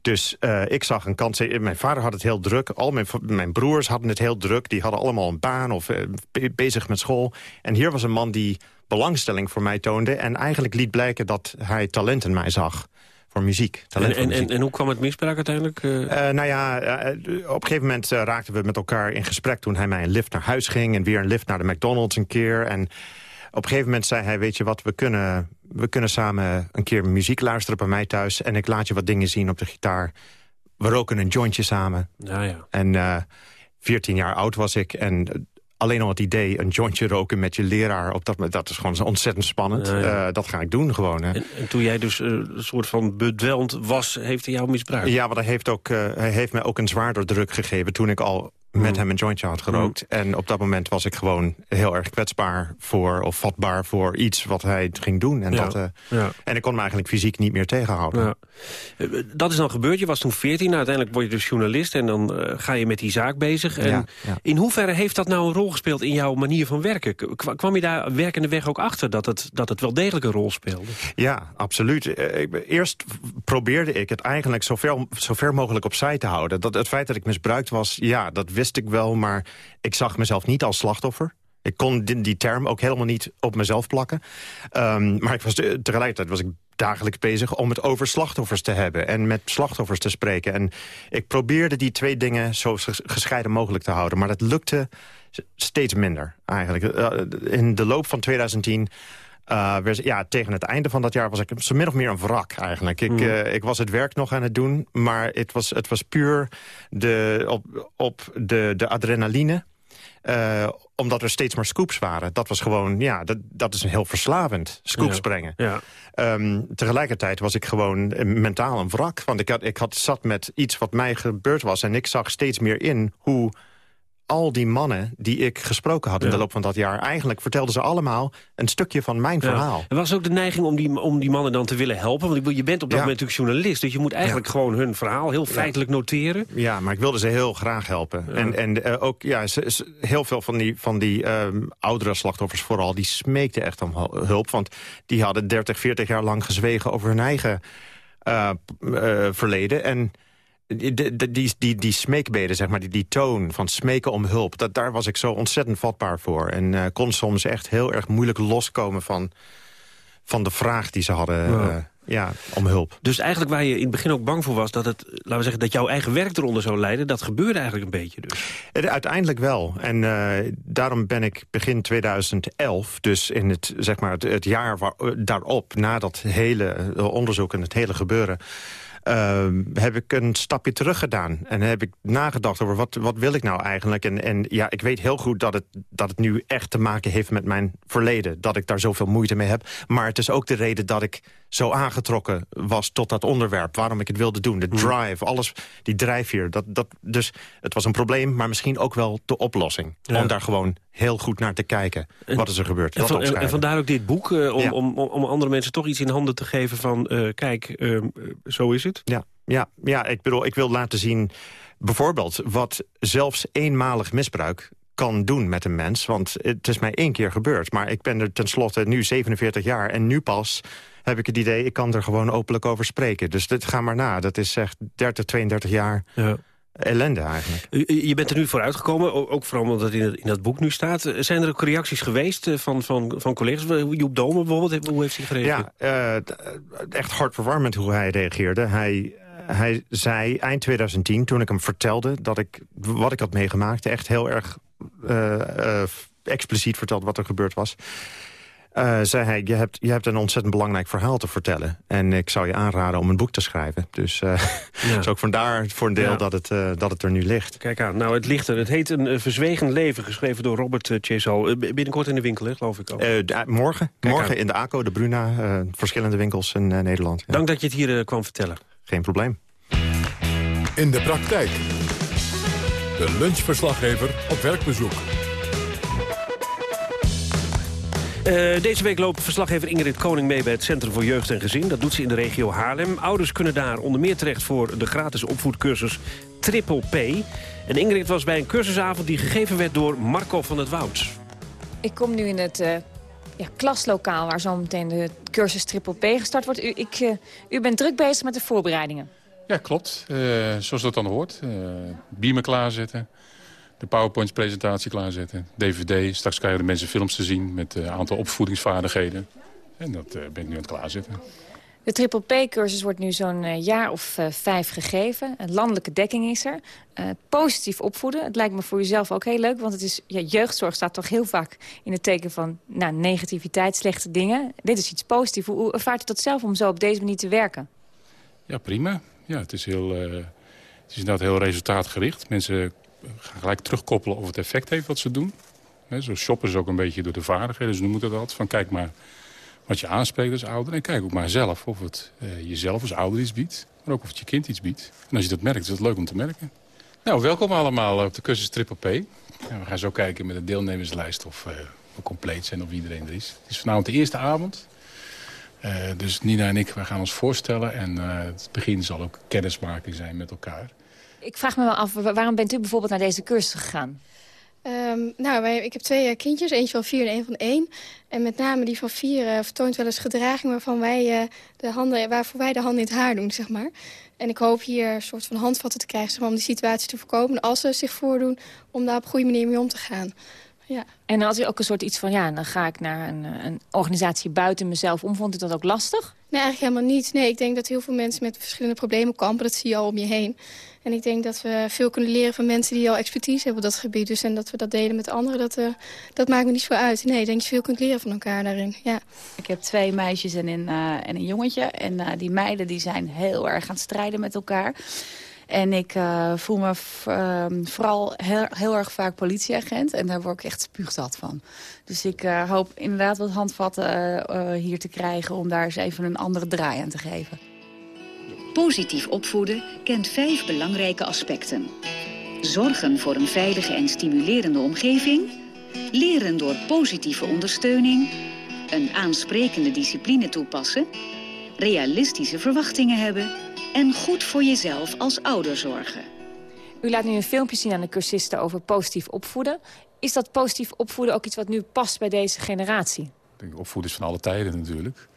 Dus uh, ik zag een kans. Mijn vader had het heel druk. Al mijn, mijn broers hadden het heel druk. Die hadden allemaal een baan of uh, bezig met school. En hier was een man die belangstelling voor mij toonde... en eigenlijk liet blijken dat hij talent in mij zag voor muziek. En, en, en, en, hoe kwam het misbruik uiteindelijk? Uh... Uh, nou ja, uh, op een gegeven moment raakten we met elkaar in gesprek... toen hij mij een lift naar huis ging en weer een lift naar de McDonald's een keer... En, op een gegeven moment zei hij, weet je wat, we kunnen, we kunnen samen een keer muziek luisteren bij mij thuis... en ik laat je wat dingen zien op de gitaar. We roken een jointje samen. Ja, ja. En uh, 14 jaar oud was ik en alleen al het idee, een jointje roken met je leraar... Op dat, dat is gewoon ontzettend spannend. Ja, ja. Uh, dat ga ik doen gewoon. Hè. En, en, toen jij dus uh, een soort van bedwelmd was, heeft hij jou misbruikt? Ja, want hij heeft, ook, uh, hij heeft mij ook een zwaarder druk gegeven... toen ik al met hem een jointje had gerookt. En op dat moment was ik gewoon heel erg kwetsbaar voor... of vatbaar voor iets wat hij ging doen. En, Ja, dat, eh, ja. en ik kon me eigenlijk fysiek niet meer tegenhouden. Ja. Eh, Dat is dan gebeurd. Je was toen 14. Nou, uiteindelijk word je dus journalist en dan eh, ga je met die zaak bezig. En. In hoeverre heeft dat nou een rol gespeeld in jouw manier van werken? K- Kwam je daar werkende weg ook achter dat het, dat het wel degelijk een rol speelde? Ja, absoluut. Eerst probeerde ik het eigenlijk zo ver, zo ver mogelijk opzij te houden. Dat het feit dat ik misbruikt was, ja, dat wist ik wel... maar ik zag mezelf niet als slachtoffer. Ik kon die, term ook helemaal niet op mezelf plakken. Ehm, maar ik was tegelijkertijd was ik dagelijks bezig om het over slachtoffers te hebben... en met slachtoffers te spreken. En ik probeerde die twee dingen zo ges- gescheiden mogelijk te houden. Maar dat lukte steeds minder, eigenlijk. Eh, In de loop van 2010... eh, ja, tegen het einde van dat jaar was ik zo min of meer een wrak eigenlijk. Ik, eh, ik was het werk nog aan het doen, maar het was, het was puur de, op, op de, de adrenaline. eh, omdat er steeds maar scoops waren. Dat was gewoon, ja, dat, dat is heel verslavend. Scoops Ja. brengen. Ja. Ehm, tegelijkertijd was ik gewoon mentaal een wrak. Want ik had, ik had zat met iets wat mij gebeurd was. En ik zag steeds meer in hoe al die mannen die ik gesproken had in Ja. de loop van dat jaar... eigenlijk vertelden ze allemaal een stukje van mijn verhaal. Er was ook de neiging om die, om die mannen dan te willen helpen. Want ik je bent op dat Ja. moment natuurlijk journalist. Dus je moet eigenlijk gewoon hun verhaal heel feitelijk noteren. Ja, maar ik wilde ze heel graag helpen. En, en eh, ook ja, ze, ze- heel veel van die, van die ehm, oudere slachtoffers vooral... die smeekten echt om hu- hulp. Want die hadden 30, 40 jaar lang gezwegen over hun eigen eh, eh, verleden. En die, die, die, die, smeekbeden, zeg maar, die, die toon van smeken om hulp... Dat, daar was ik zo ontzettend vatbaar voor. En eh, kon soms echt heel erg moeilijk loskomen van, van de vraag die ze hadden... Eh, ja, om hulp. Dus eigenlijk waar je in het begin ook bang voor was... dat, het, laten we zeggen, dat jouw eigen werk eronder zou leiden... dat gebeurde eigenlijk een beetje dus. Eh, Uiteindelijk wel. En daarom ben ik begin 2011, dus in het, zeg maar het, het jaar waar, daarop... na dat hele onderzoek en het hele gebeuren... eh, heb ik een stapje terug gedaan. En heb ik nagedacht over wat, wat wil ik nou eigenlijk. En, en ja, ik weet heel goed dat het, dat het nu echt te maken heeft met mijn verleden. Dat ik daar zoveel moeite mee heb. Maar het is ook de reden dat ik zo aangetrokken was tot dat onderwerp. Waarom ik het wilde doen. De drive, alles, die drijfveer. Dat, dat, dus het was een probleem, maar misschien ook wel de oplossing. Ja. Om daar gewoon heel goed naar te kijken. wat is er gebeurd? En, van- en, vandaar ook dit boek, eh, om, Ja. om, om, andere mensen toch iets in handen te geven van... eh, kijk, eh, eh, zo is het. Ja, ja, ja ik bedoel, ik wil laten zien... bijvoorbeeld wat zelfs eenmalig misbruik kan doen met een mens. Want het is mij één keer gebeurd. Maar ik ben er tenslotte nu 47 jaar. En nu pas heb ik het idee, ik kan er gewoon openlijk over spreken. Dus dit, ga maar na. Dat is echt 30, 32 jaar Ja. Ellende eigenlijk. U- Je bent er nu voor uitgekomen, ook vooral omdat het in, in dat boek nu staat. Eh, Zijn er ook reacties geweest eh, van, van, van collega's? Joep Dome bijvoorbeeld, hoe heeft hij gereageerd? Ja, eh, echt hartverwarmend hoe hij reageerde. Hij, hij zei eind 2010, toen ik hem vertelde dat ik, wat ik had meegemaakt... echt heel erg expliciet verteld wat er gebeurd was... eh, zei hij, je hebt, je hebt een ontzettend belangrijk verhaal te vertellen. En ik zou je aanraden om een boek te schrijven. Dus eh is ook vandaar voor een deel Ja. dat, het, eh, dat het er nu ligt. Kijk aan, nou het ligt er. Het heet Een Verzwegen Leven, geschreven door Robert uh, Chesal. Binnenkort in de winkel, hè, geloof ik ook. Eh, d- morgen Kijk morgen aan. in de ACO, de Bruna, eh, verschillende winkels in eh, Nederland. Ja. Dank dat je het hier kwam vertellen. Geen probleem. In de praktijk. De lunchverslaggever op werkbezoek. Eh, deze week loopt verslaggever Ingrid Koning mee bij het Centrum voor Jeugd en Gezin. Dat doet ze in de regio Haarlem. Ouders kunnen daar onder meer terecht voor de gratis opvoedcursus Triple P. En Ingrid was bij een cursusavond die gegeven werd door Marco van het Woud. Ik kom nu in het eh, ja, klaslokaal waar zo meteen de cursus Triple P gestart wordt. U, ik, eh, u bent druk bezig met de voorbereidingen. Ja, klopt. Eh, zoals dat dan hoort. Eh beamer klaarzetten. De PowerPoint-presentatie klaarzetten. DVD. Straks krijgen de mensen films te zien met een aantal opvoedingsvaardigheden. En dat eh, ben ik nu aan het klaarzetten. De Triple P-cursus wordt nu zo'n eh, jaar of eh, vijf gegeven. Een landelijke dekking is er. Eh, positief opvoeden. Het lijkt me voor uzelf ook heel leuk. Want het is, ja, jeugdzorg staat toch heel vaak in het teken van nou, negativiteit, slechte dingen. Dit is iets positiefs. Hoe, ervaart u dat zelf om zo op deze manier te werken? Ja, prima. Ja, het is, heel, eh, het is inderdaad heel resultaatgericht. Mensen gaan gelijk terugkoppelen of het effect heeft wat ze doen. Zo shoppen ze ook een beetje door de vaardigheden. Dus noemen dat. Van kijk maar wat je aanspreekt als ouder. En kijk ook maar zelf of het eh, jezelf als ouder iets biedt. Maar ook of het je kind iets biedt. En als je dat merkt, is het leuk om te merken. Nou, welkom allemaal op de cursus Triple P. we gaan zo kijken met de deelnemerslijst of uh, we compleet zijn of iedereen er is. Het is vanavond de eerste avond. Uh, dus Nina en ik wij gaan ons voorstellen. En uh, het begin zal ook kennismaking zijn met elkaar. Ik vraag me wel af, waarom bent u bijvoorbeeld naar deze cursus gegaan? Um, nou, wij, ik heb twee kindjes, eentje van vier en één van één. En met name die van vier vertoont wel eens gedraging waarvan wij, de handen, waarvoor wij de handen in het haar doen, zeg maar. En ik hoop hier een soort van handvatten te krijgen zeg maar, om die situatie te voorkomen. Als ze zich voordoen, om daar op een goede manier mee om te gaan. Ja. En als u ook een soort iets van, ja, dan ga ik naar een, een organisatie buiten mezelf om. Vond u dat ook lastig? Nee, eigenlijk helemaal niet. Nee, ik denk dat heel veel mensen met verschillende problemen kampen. Dat zie je al om je heen. En ik denk dat we veel kunnen leren van mensen die al expertise hebben op dat gebied. Dus en dat we dat delen met anderen, dat, uh, dat maakt me niet zo uit. Nee, ik denk dat je veel kunt leren van elkaar daarin. Ja. Ik heb twee meisjes en een, uh, en een jongetje. En uh, die meiden die zijn heel erg aan het strijden met elkaar. En ik uh, voel me uh, vooral heel, heel, erg vaak politieagent. En daar word ik echt spuugzat van. Dus ik uh, hoop inderdaad wat handvatten hier te krijgen... om daar eens even een andere draai aan te geven. Positief opvoeden kent vijf belangrijke aspecten. Zorgen voor een veilige en stimulerende omgeving. Leren door positieve ondersteuning. Een aansprekende discipline toepassen. Realistische verwachtingen hebben en goed voor jezelf als ouder zorgen. U laat nu een filmpje zien aan de cursisten over positief opvoeden. Is dat positief opvoeden ook iets wat nu past bij deze generatie? Ik denk, opvoeden is van alle tijden natuurlijk.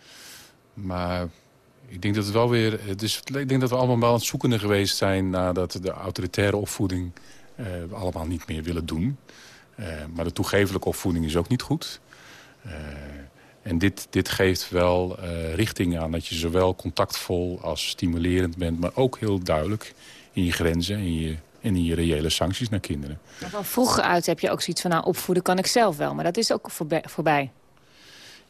Maar ik denk dat het wel weer... Dus ik denk dat we allemaal wel aan het zoekende geweest zijn... nadat de autoritaire opvoeding uh, allemaal niet meer willen doen. Uh, maar de toegevelijke opvoeding is ook niet goed. Uh, en dit, dit geeft wel uh, richting aan dat je zowel contactvol als stimulerend bent... maar ook heel duidelijk in je grenzen en in je, en in je reële sancties naar kinderen. Maar van vroeger uit heb je ook zoiets van... nou, opvoeden kan ik zelf wel, maar dat is ook voorbij.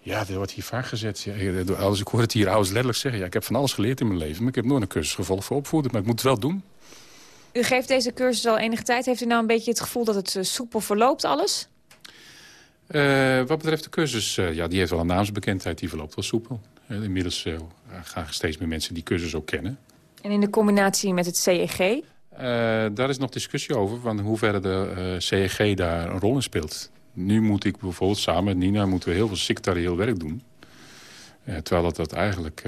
Ja, dat wordt hier vaak gezet. Ja, als ik hoor het hier ouders letterlijk zeggen... Ja, ik heb van alles geleerd in mijn leven, maar ik heb nooit een cursus gevolgd voor opvoeden. Maar ik moet het wel doen. U geeft deze cursus al enige tijd. Heeft u nou een beetje het gevoel dat het uh, soepel verloopt alles? Uh, wat betreft de cursus, uh, ja, die heeft wel een naamsbekendheid. Die verloopt wel soepel. Uh, inmiddels gaan steeds meer mensen die cursus ook kennen. En in de combinatie met het CEG? daar is nog discussie over van hoe ver de CEG daar een rol in speelt. Nu moet ik bijvoorbeeld samen met Nina moeten we heel veel sectorieel werk doen. terwijl dat, dat eigenlijk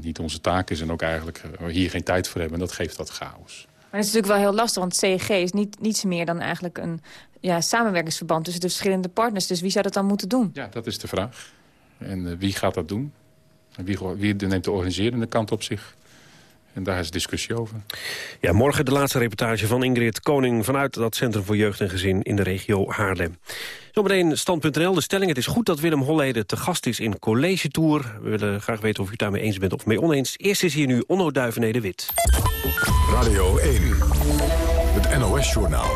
niet onze taak is en ook eigenlijk hier geen tijd voor hebben. En dat geeft wat chaos. Maar het is natuurlijk wel heel lastig, want CEG is niet, niets meer dan eigenlijk een ja, samenwerkingsverband tussen de verschillende partners. Dus wie zou dat dan moeten doen? Ja, dat is de vraag. En uh, wie gaat dat doen? En wie, wie neemt de organiserende kant op zich? En daar is discussie over. Ja, morgen de laatste reportage van Ingrid Koning... vanuit dat Centrum voor Jeugd en Gezin in de regio Haarlem. Zometeen stand.nl. De stelling, het is goed dat Willem Holleden te gast is in College Tour. We willen graag weten of u het daarmee eens bent of mee oneens. Eerst is hier nu Onno Duivenede-Wit. Radio 1, het NOS-journaal.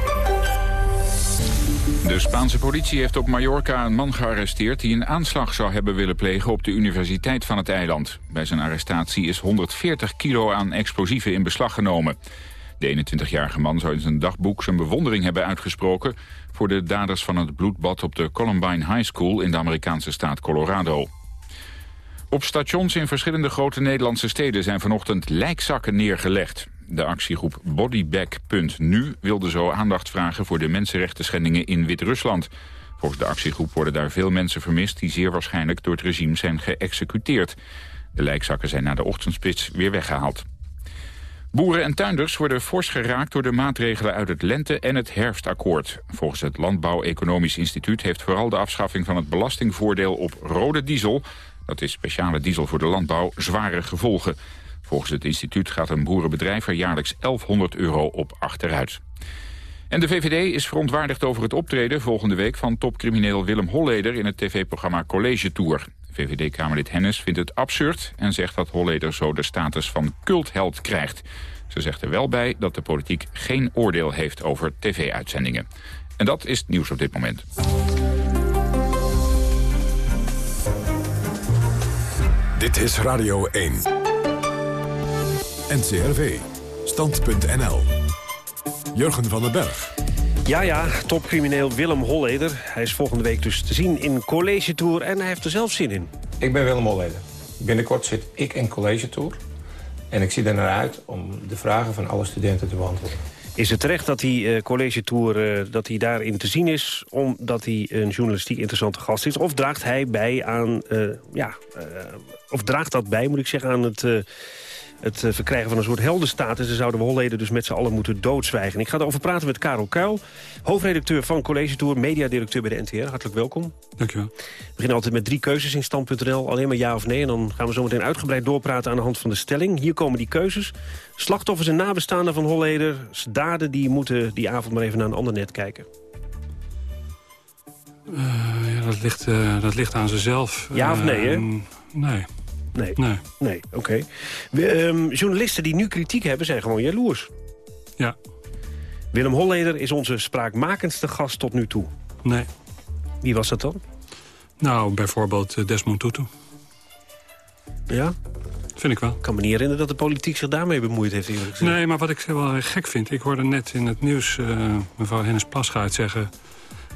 De Spaanse politie heeft op Mallorca een man gearresteerd... die een aanslag zou hebben willen plegen op de universiteit van het eiland. Bij zijn arrestatie is 140 kilo aan explosieven in beslag genomen. De 21-jarige man zou in zijn dagboek zijn bewondering hebben uitgesproken... voor de daders van het bloedbad op de Columbine High School... in de Amerikaanse staat Colorado. Op stations in verschillende grote Nederlandse steden zijn vanochtend lijkzakken neergelegd. De actiegroep Bodyback.nu wilde zo aandacht vragen voor de mensenrechten schendingen in Wit-Rusland. Volgens de actiegroep worden daar veel mensen vermist die zeer waarschijnlijk door het regime zijn geëxecuteerd. De lijkzakken zijn na de ochtendspits weer weggehaald. Boeren en tuinders worden fors geraakt door de maatregelen uit het lente- en het herfstakkoord. Volgens het Landbouw Economisch Instituut heeft vooral de afschaffing van het belastingvoordeel op rode diesel, dat is speciale diesel voor de landbouw, zware gevolgen. Volgens het instituut gaat een boerenbedrijf er jaarlijks 1100 euro op achteruit. En de VVD is verontwaardigd over het optreden volgende week van topcrimineel Willem Holleder in het tv-programma College Tour. VVD-Kamerlid Hennis vindt het absurd en zegt dat Holleder zo de status van cultheld krijgt. Ze zegt er wel bij dat de politiek geen oordeel heeft over tv-uitzendingen. En dat is het nieuws op dit moment. Dit is Radio 1. NCRV. Stand.nl. Jurgen van den Berg. Ja, ja, topcrimineel Willem Holleder. Hij is volgende week dus te zien in College Tour en hij heeft er zelf zin in. Ik ben Willem Holleder. Binnenkort zit ik in College Tour. En ik zie er naar uit om de vragen van alle studenten te beantwoorden. Is het terecht dat die uh, college tour uh, dat hij daarin te zien is... omdat hij een journalistiek interessante gast is? Of draagt hij bij aan... Uh, ja, of draagt dat bij, moet ik zeggen, aan het het eh, verkrijgen van een soort heldenstatus. Ze zouden we Holleden dus met z'n allen moeten doodzwijgen. Ik ga erover praten met Karel Kuil, hoofdredacteur van College Tour... mediadirecteur bij de NTR. Hartelijk welkom. Dankjewel. We beginnen altijd met drie keuzes in stand.nl. Alleen maar ja of nee. En dan gaan we zo meteen uitgebreid doorpraten aan de hand van de stelling. Hier komen die keuzes. Slachtoffers en nabestaanden van Holleders. Daden die moeten die avond maar even naar een ander net kijken. Uh, ja, dat ligt, uh, dat ligt aan zichzelf. Ja of nee, hè? Uh, nee. Nee. Nee. Nee, oké. Okay. Um, journalisten die nu kritiek hebben zijn gewoon jaloers. Ja. Willem Holleder is onze spraakmakendste gast tot nu toe. Nee. Wie was dat dan? Nou, bijvoorbeeld uh, Desmond Tutu. Ja? Vind ik wel. Ik kan me niet herinneren dat de politiek zich daarmee bemoeid heeft. Eerlijk gezegd. Nee, maar wat ik wel gek vind... Ik hoorde net in het nieuws uh, mevrouw Hennis Plasgaard zeggen...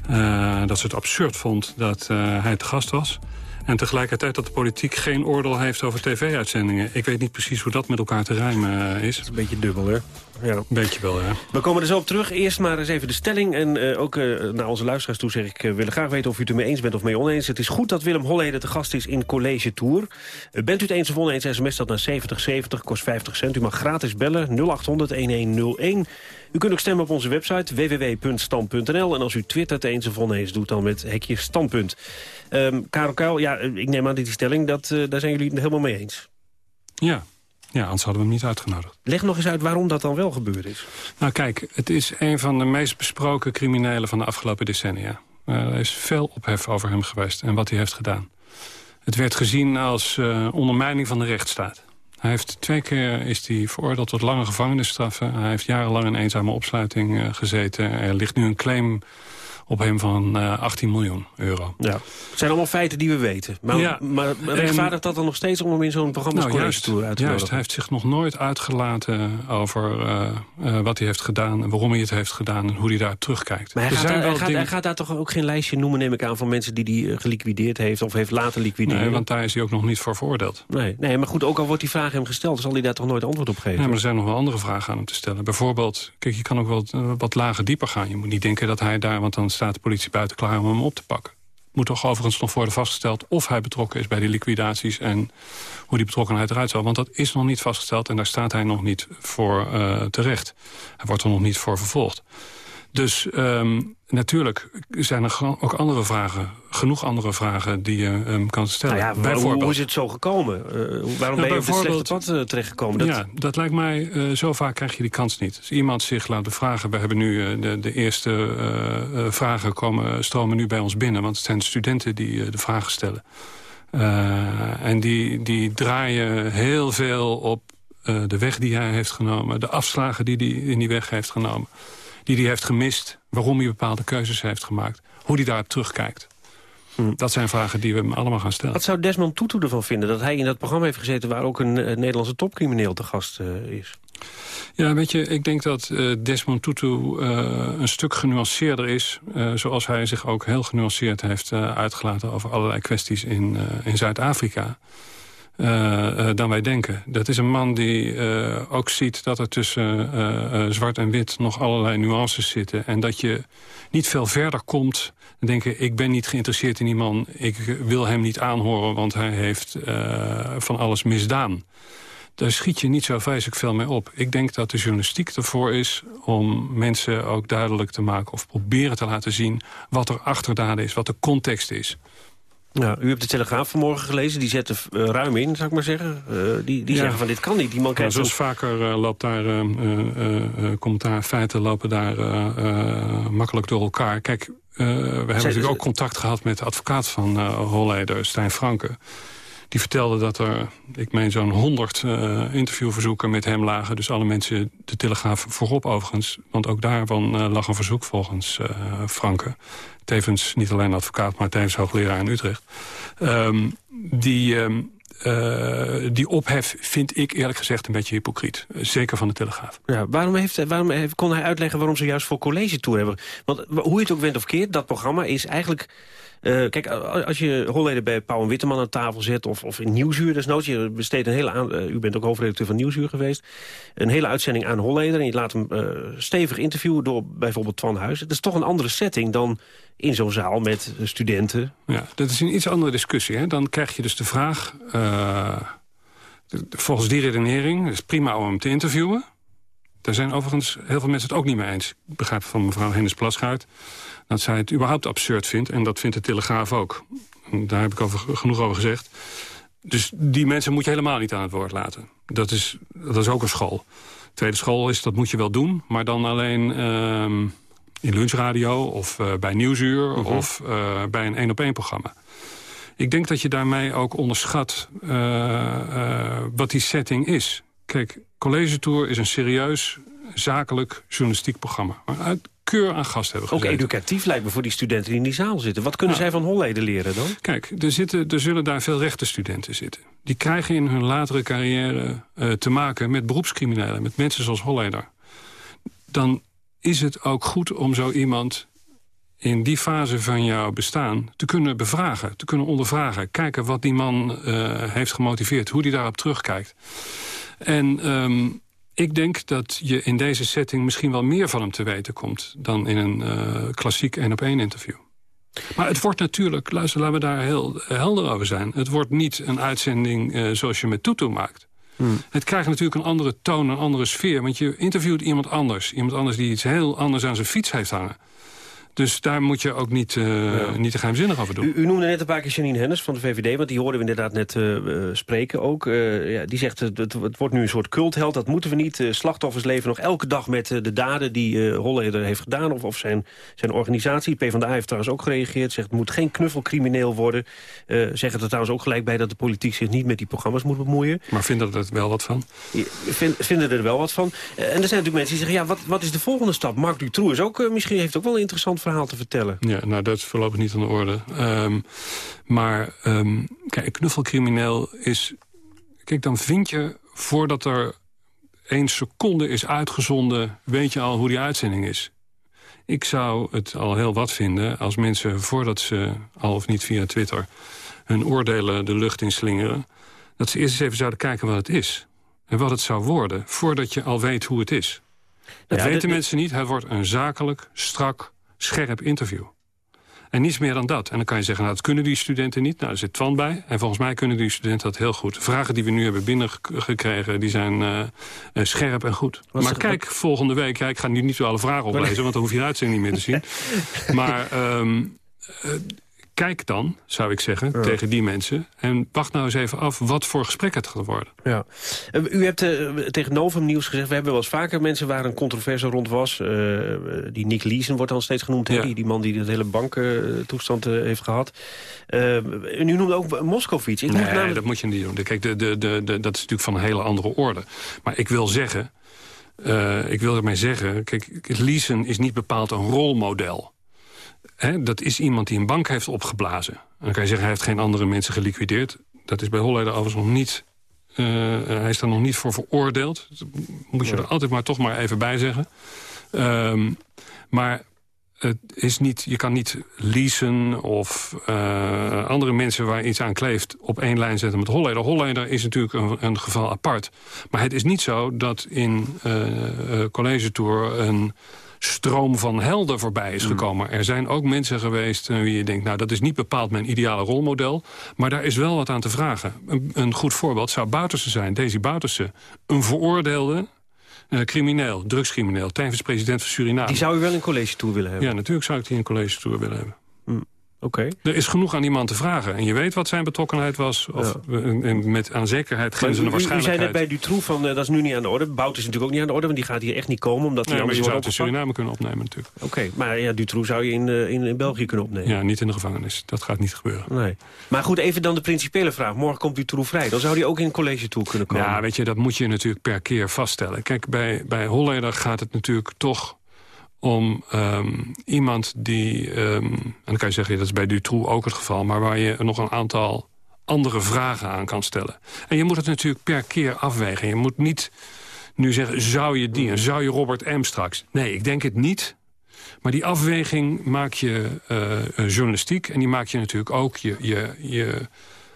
Uh, dat ze het absurd vond dat hij te gast was... En tegelijkertijd dat de politiek geen oordeel heeft over tv-uitzendingen. Ik weet niet precies hoe dat met elkaar te rijmen is. Dat is een beetje dubbel, hè? Ja. Een beetje wel, ja. We komen er zo op terug. Eerst maar eens even de stelling. En uh, ook uh, naar onze luisteraars toe zeg ik... Uh, willen graag weten of u het ermee eens bent of mee oneens. Het is goed dat Willem Holleder te gast is in College Tour. bent u het eens of oneens, sms dat naar 7070, kost 50 cent. U mag gratis bellen, 0800-1101. U kunt ook stemmen op onze website www.stand.nl. En als u twittert eens of oneens, doet dan met hekje standpunt. Um, Karel Kuil, ja, ik neem aan dat die stelling, dat, daar zijn jullie het helemaal mee eens. Ja, ja, anders hadden we hem niet uitgenodigd. Leg nog eens uit waarom dat dan wel gebeurd is. Nou kijk, het is een van de meest besproken criminelen van de afgelopen decennia. Uh, er is veel ophef over hem geweest en wat hij heeft gedaan. Het werd gezien als uh, ondermijning van de rechtsstaat. Hij heeft twee keer is hij veroordeeld tot lange gevangenisstraffen. Hij heeft jarenlang in eenzame opsluiting uh, gezeten. Er ligt nu een claim op hem van uh, 18 miljoen euro. Ja. Het zijn allemaal feiten die we weten. Maar, ja, maar rechtvaardigt dat dan nog steeds om hem in zo'n programma nou, juist, uit te Juist, hij heeft zich nog nooit uitgelaten over uh, uh, wat hij heeft gedaan... en waarom hij het heeft gedaan en hoe hij daar terugkijkt. Maar hij, gaat, daar, hij, gaat, hij gaat, daar toch ook geen lijstje noemen, neem ik aan... van mensen die hij geliquideerd heeft of heeft laten liquideren? Nee, want daar is hij ook nog niet voor veroordeeld. Nee, nee maar goed, ook al wordt die vraag hem gesteld... zal hij daar toch nooit antwoord op geven? Ja, maar er zijn nog wel andere vragen aan hem te stellen. Bijvoorbeeld, kijk, je kan ook wel wat lager dieper gaan. Je moet niet denken dat hij daar, want dan staat de politie buiten klaar om hem op te pakken. Moet toch overigens nog worden vastgesteld of hij betrokken is bij die liquidaties... en hoe die betrokkenheid eruit zal. Want dat is nog niet vastgesteld en daar staat hij nog niet voor uh, terecht. Hij wordt er nog niet voor vervolgd. Dus um, natuurlijk zijn er ook andere vragen, genoeg andere vragen die je um, kan stellen. Nou ja, bijvoorbeeld, hoe is het zo gekomen? Uh, waarom nou, ben je op het slechte pad uh, terechtgekomen? Dat... Ja, dat lijkt mij, uh, zo vaak krijg je die kans niet. Als iemand zich laat bevragen, we hebben nu de, de, eerste vragen komen, stromen nu bij ons binnen. Want het zijn studenten die de vragen stellen. en die, die draaien heel veel op de weg die hij heeft genomen. De afslagen die hij in die weg heeft genomen die hij heeft gemist, waarom hij bepaalde keuzes heeft gemaakt, hoe hij daarop terugkijkt. Hm. Dat zijn vragen die we hem allemaal gaan stellen. Wat zou Desmond Tutu ervan vinden dat hij in dat programma heeft gezeten... waar ook een, een Nederlandse topcrimineel te gast uh, is? Ja, weet je, ik denk dat uh, Desmond Tutu uh, een stuk genuanceerder is. Zoals hij zich ook heel genuanceerd heeft uitgelaten... over allerlei kwesties in, in Zuid-Afrika. Uh, uh, dan wij denken. Dat is een man die uh, ook ziet dat er tussen zwart en wit nog allerlei nuances zitten. En dat je niet veel verder komt en denken... ik ben niet geïnteresseerd in die man, ik wil hem niet aanhoren... want hij heeft van alles misdaan. Daar schiet je niet zo vreselijk veel mee op. Ik denk dat de journalistiek ervoor is om mensen ook duidelijk te maken... of proberen te laten zien wat er achterdaden is, wat de context is. Nou, u hebt de Telegraaf vanmorgen gelezen. Die zetten uh, ruim in, zou ik maar zeggen. Uh, die die ja. zeggen van dit kan niet. Die man ja, zoals vaker uh, loopt daar, komt daar feiten lopen daar makkelijk door elkaar. Kijk, we hebben natuurlijk ook contact gehad met de advocaat van Holleder, Stijn Franke. Die vertelde dat er, ik meen zo'n 100 interviewverzoeken met hem lagen. Dus alle mensen, de Telegraaf voorop overigens. Want ook daarvan lag een verzoek volgens Franke tevens niet alleen advocaat, maar tevens hoogleraar in Utrecht. Um, die, um, eh, die ophef vind ik eerlijk gezegd een beetje hypocriet. Zeker van de Telegraaf. Ja, waarom, heeft, waarom heeft, kon hij uitleggen waarom ze juist voor college tour hebben? Want hoe je het ook went of keert, dat programma is eigenlijk... Uh, kijk, als je Holleder bij Pauw en Witteman aan tafel zet... of, of in Nieuwsuur desnoods, je besteedt een hele... Aan, uh, u bent ook hoofdredacteur van Nieuwsuur geweest... een hele uitzending aan Holleder... en je laat hem stevig interviewen door bijvoorbeeld Twan Huis. Het is toch een andere setting dan in zo'n zaal met studenten. Ja, dat is een iets andere discussie. Hè? Dan krijg je dus de vraag... volgens die redenering, is prima om hem te interviewen... Daar zijn overigens heel veel mensen het ook niet mee eens. Ik begrijp van mevrouw Hennis Plasgaard dat zij het überhaupt absurd vindt. En dat vindt de Telegraaf ook. daar heb ik over, genoeg over gezegd. Dus die mensen moet je helemaal niet aan het woord laten. Dat is, dat is ook een school. tweede school is, dat moet je wel doen. Maar dan alleen uh, in lunchradio of uh, bij Nieuwsuur... Mhm. of uh, bij een één-op-één programma. Ik denk dat je daarmee ook onderschat uh, wat die setting is. Kijk, College Tour is een serieus, zakelijk, journalistiek programma. Maar uit keur aan gast hebben Ook gezeten. educatief lijkt me voor die studenten die in die zaal zitten. Wat kunnen Ja. zij van Holleden leren dan? Kijk, er, zitten, er zullen daar veel rechtenstudenten zitten. Die krijgen in hun latere carrière eh, te maken met beroepscriminelen. Met mensen zoals Holleder. Dan is het ook goed om zo iemand in die fase van jouw bestaan te kunnen bevragen, te kunnen ondervragen. Kijken wat die man eh, heeft gemotiveerd, hoe die daarop terugkijkt. En ehm, ik denk dat je in deze setting misschien wel meer van hem te weten komt... dan in een eh, klassiek één-op-één interview. Maar het wordt natuurlijk, luister, laten we daar heel helder over zijn... het wordt niet een uitzending eh, zoals je met Tutu maakt. Het krijgt natuurlijk een andere toon, een andere sfeer. Want je interviewt iemand anders. Iemand anders die iets heel anders aan zijn fiets heeft hangen. Dus daar moet je ook niet, eh, niet te geheimzinnig over doen. U, u noemde net een paar keer Janine Hennis van de VVD... want die hoorden we inderdaad net eh, eh, spreken ook. Ja, die zegt, het, het, wordt nu een soort cultheld, dat moeten we niet. Slachtoffers leven nog elke dag met de daden die eh Holleder heeft gedaan... of, of zijn, zijn organisatie. PvdA heeft trouwens ook gereageerd. Zegt, het moet geen knuffelcrimineel worden. Zeggen er trouwens ook gelijk bij dat de politiek zich niet met die programma's moet bemoeien. Maar vinden er wel wat van? Vind, vinden er wel wat van. En er zijn natuurlijk mensen die zeggen, ja, wat, wat is de volgende stap? Mark Dutroux is ook, misschien heeft ook wel interessant verhaal te vertellen. Ja, nou, dat is voorlopig niet aan de orde. Ehm, maar, ehm, kijk, een knuffelcrimineel is... Kijk, dan vind je, voordat er één seconde is uitgezonden... weet je al hoe die uitzending is. Ik zou het al heel wat vinden als mensen, voordat ze, al of niet via Twitter... hun oordelen de lucht inslingeren... dat ze eerst eens even zouden kijken wat het is. En wat het zou worden, voordat je al weet hoe het is. Dat Ja, weten de- de- mensen niet. Het wordt een zakelijk, strak, scherp interview. En niets meer dan dat. En dan kan je zeggen, nou, dat kunnen die studenten niet. Nou, er zit Twan bij. En volgens mij kunnen die studenten dat heel goed. De vragen die we nu hebben binnengekregen, die zijn eh, eh, scherp en goed. Maar kijk, volgende week, ja, ik ga nu niet alle vragen oplezen... want dan hoef je de uitzending niet meer te zien. maar ehm, eh, kijk dan, zou ik zeggen, Ja. tegen die mensen... en wacht nou eens even af wat voor gesprek het gaat worden. Ja. Eh, U hebt eh, tegen Novum Nieuws gezegd... we hebben wel eens vaker mensen waar een controverse rond was. eh, die Nick Leeson wordt dan steeds genoemd. Ja. Die, die man die de hele banktoestand heeft gehad. Eh, en u noemde ook Moskovits. Ik moet nee, namelijk- dat moet je niet doen. Kijk, de, de, de, de, dat is natuurlijk van een hele andere orde. Maar ik wil zeggen... ik wil ermee zeggen... Kijk, Leeson is niet bepaald een rolmodel. Hè, dat is iemand die een bank heeft opgeblazen. En dan kan je zeggen, hij heeft geen andere mensen geliquideerd. Dat is bij Holleder overigens nog niet... eh, hij is daar nog niet voor veroordeeld. Dat moet je er altijd maar toch maar even bij zeggen. Ehm, maar het is niet, je kan niet leasen of eh, andere mensen waar iets aan kleeft... op één lijn zetten met Holleder. Holleder is natuurlijk een, een geval apart. Maar het is niet zo dat in eh eh, College Tour een stroom van helden voorbij is gekomen. Er zijn ook mensen geweest eh, wie je denkt... nou, dat is niet bepaald mijn ideale rolmodel... maar daar is wel wat aan te vragen. Een, een goed voorbeeld zou Bouterse zijn, Daisy Bouterse. Een veroordeelde eh, crimineel, drugscrimineel... tevens president van Suriname. Die zou u wel in college toe willen hebben? Ja, natuurlijk zou ik die in college tour willen hebben. Er is genoeg aan iemand te vragen. En je weet wat zijn betrokkenheid was. Of en met aan zekerheid grenzende u, u, u zei waarschijnlijkheid. net bij Dutroux van, eh, dat is nu niet aan de orde. Bout is natuurlijk ook niet aan de orde, want die gaat hier echt niet komen. Omdat Nee, maar je zou het in. Suriname kunnen opnemen natuurlijk. Oké, maar ja, Dutroux zou je in, eh, in, in België kunnen opnemen. Ja, niet in de gevangenis. Dat gaat niet gebeuren. Nee. Maar goed, even dan de principiële vraag. Morgen komt Dutroux vrij. Dan zou hij ook in college toe kunnen komen. Ja, weet je, dat moet je natuurlijk per keer vaststellen. Kijk, bij, bij Holleder gaat het natuurlijk toch om ehm, iemand die... ehm, en dan kan je zeggen, dat is bij Dutroux ook het geval... maar waar je nog een aantal andere vragen aan kan stellen. En je moet het natuurlijk per keer afwegen. Je moet niet nu zeggen, zou je die en zou je Robert M. straks? Nee, ik denk het niet. Maar die afweging maak je uh, journalistiek en die maak je natuurlijk ook. Je, je, je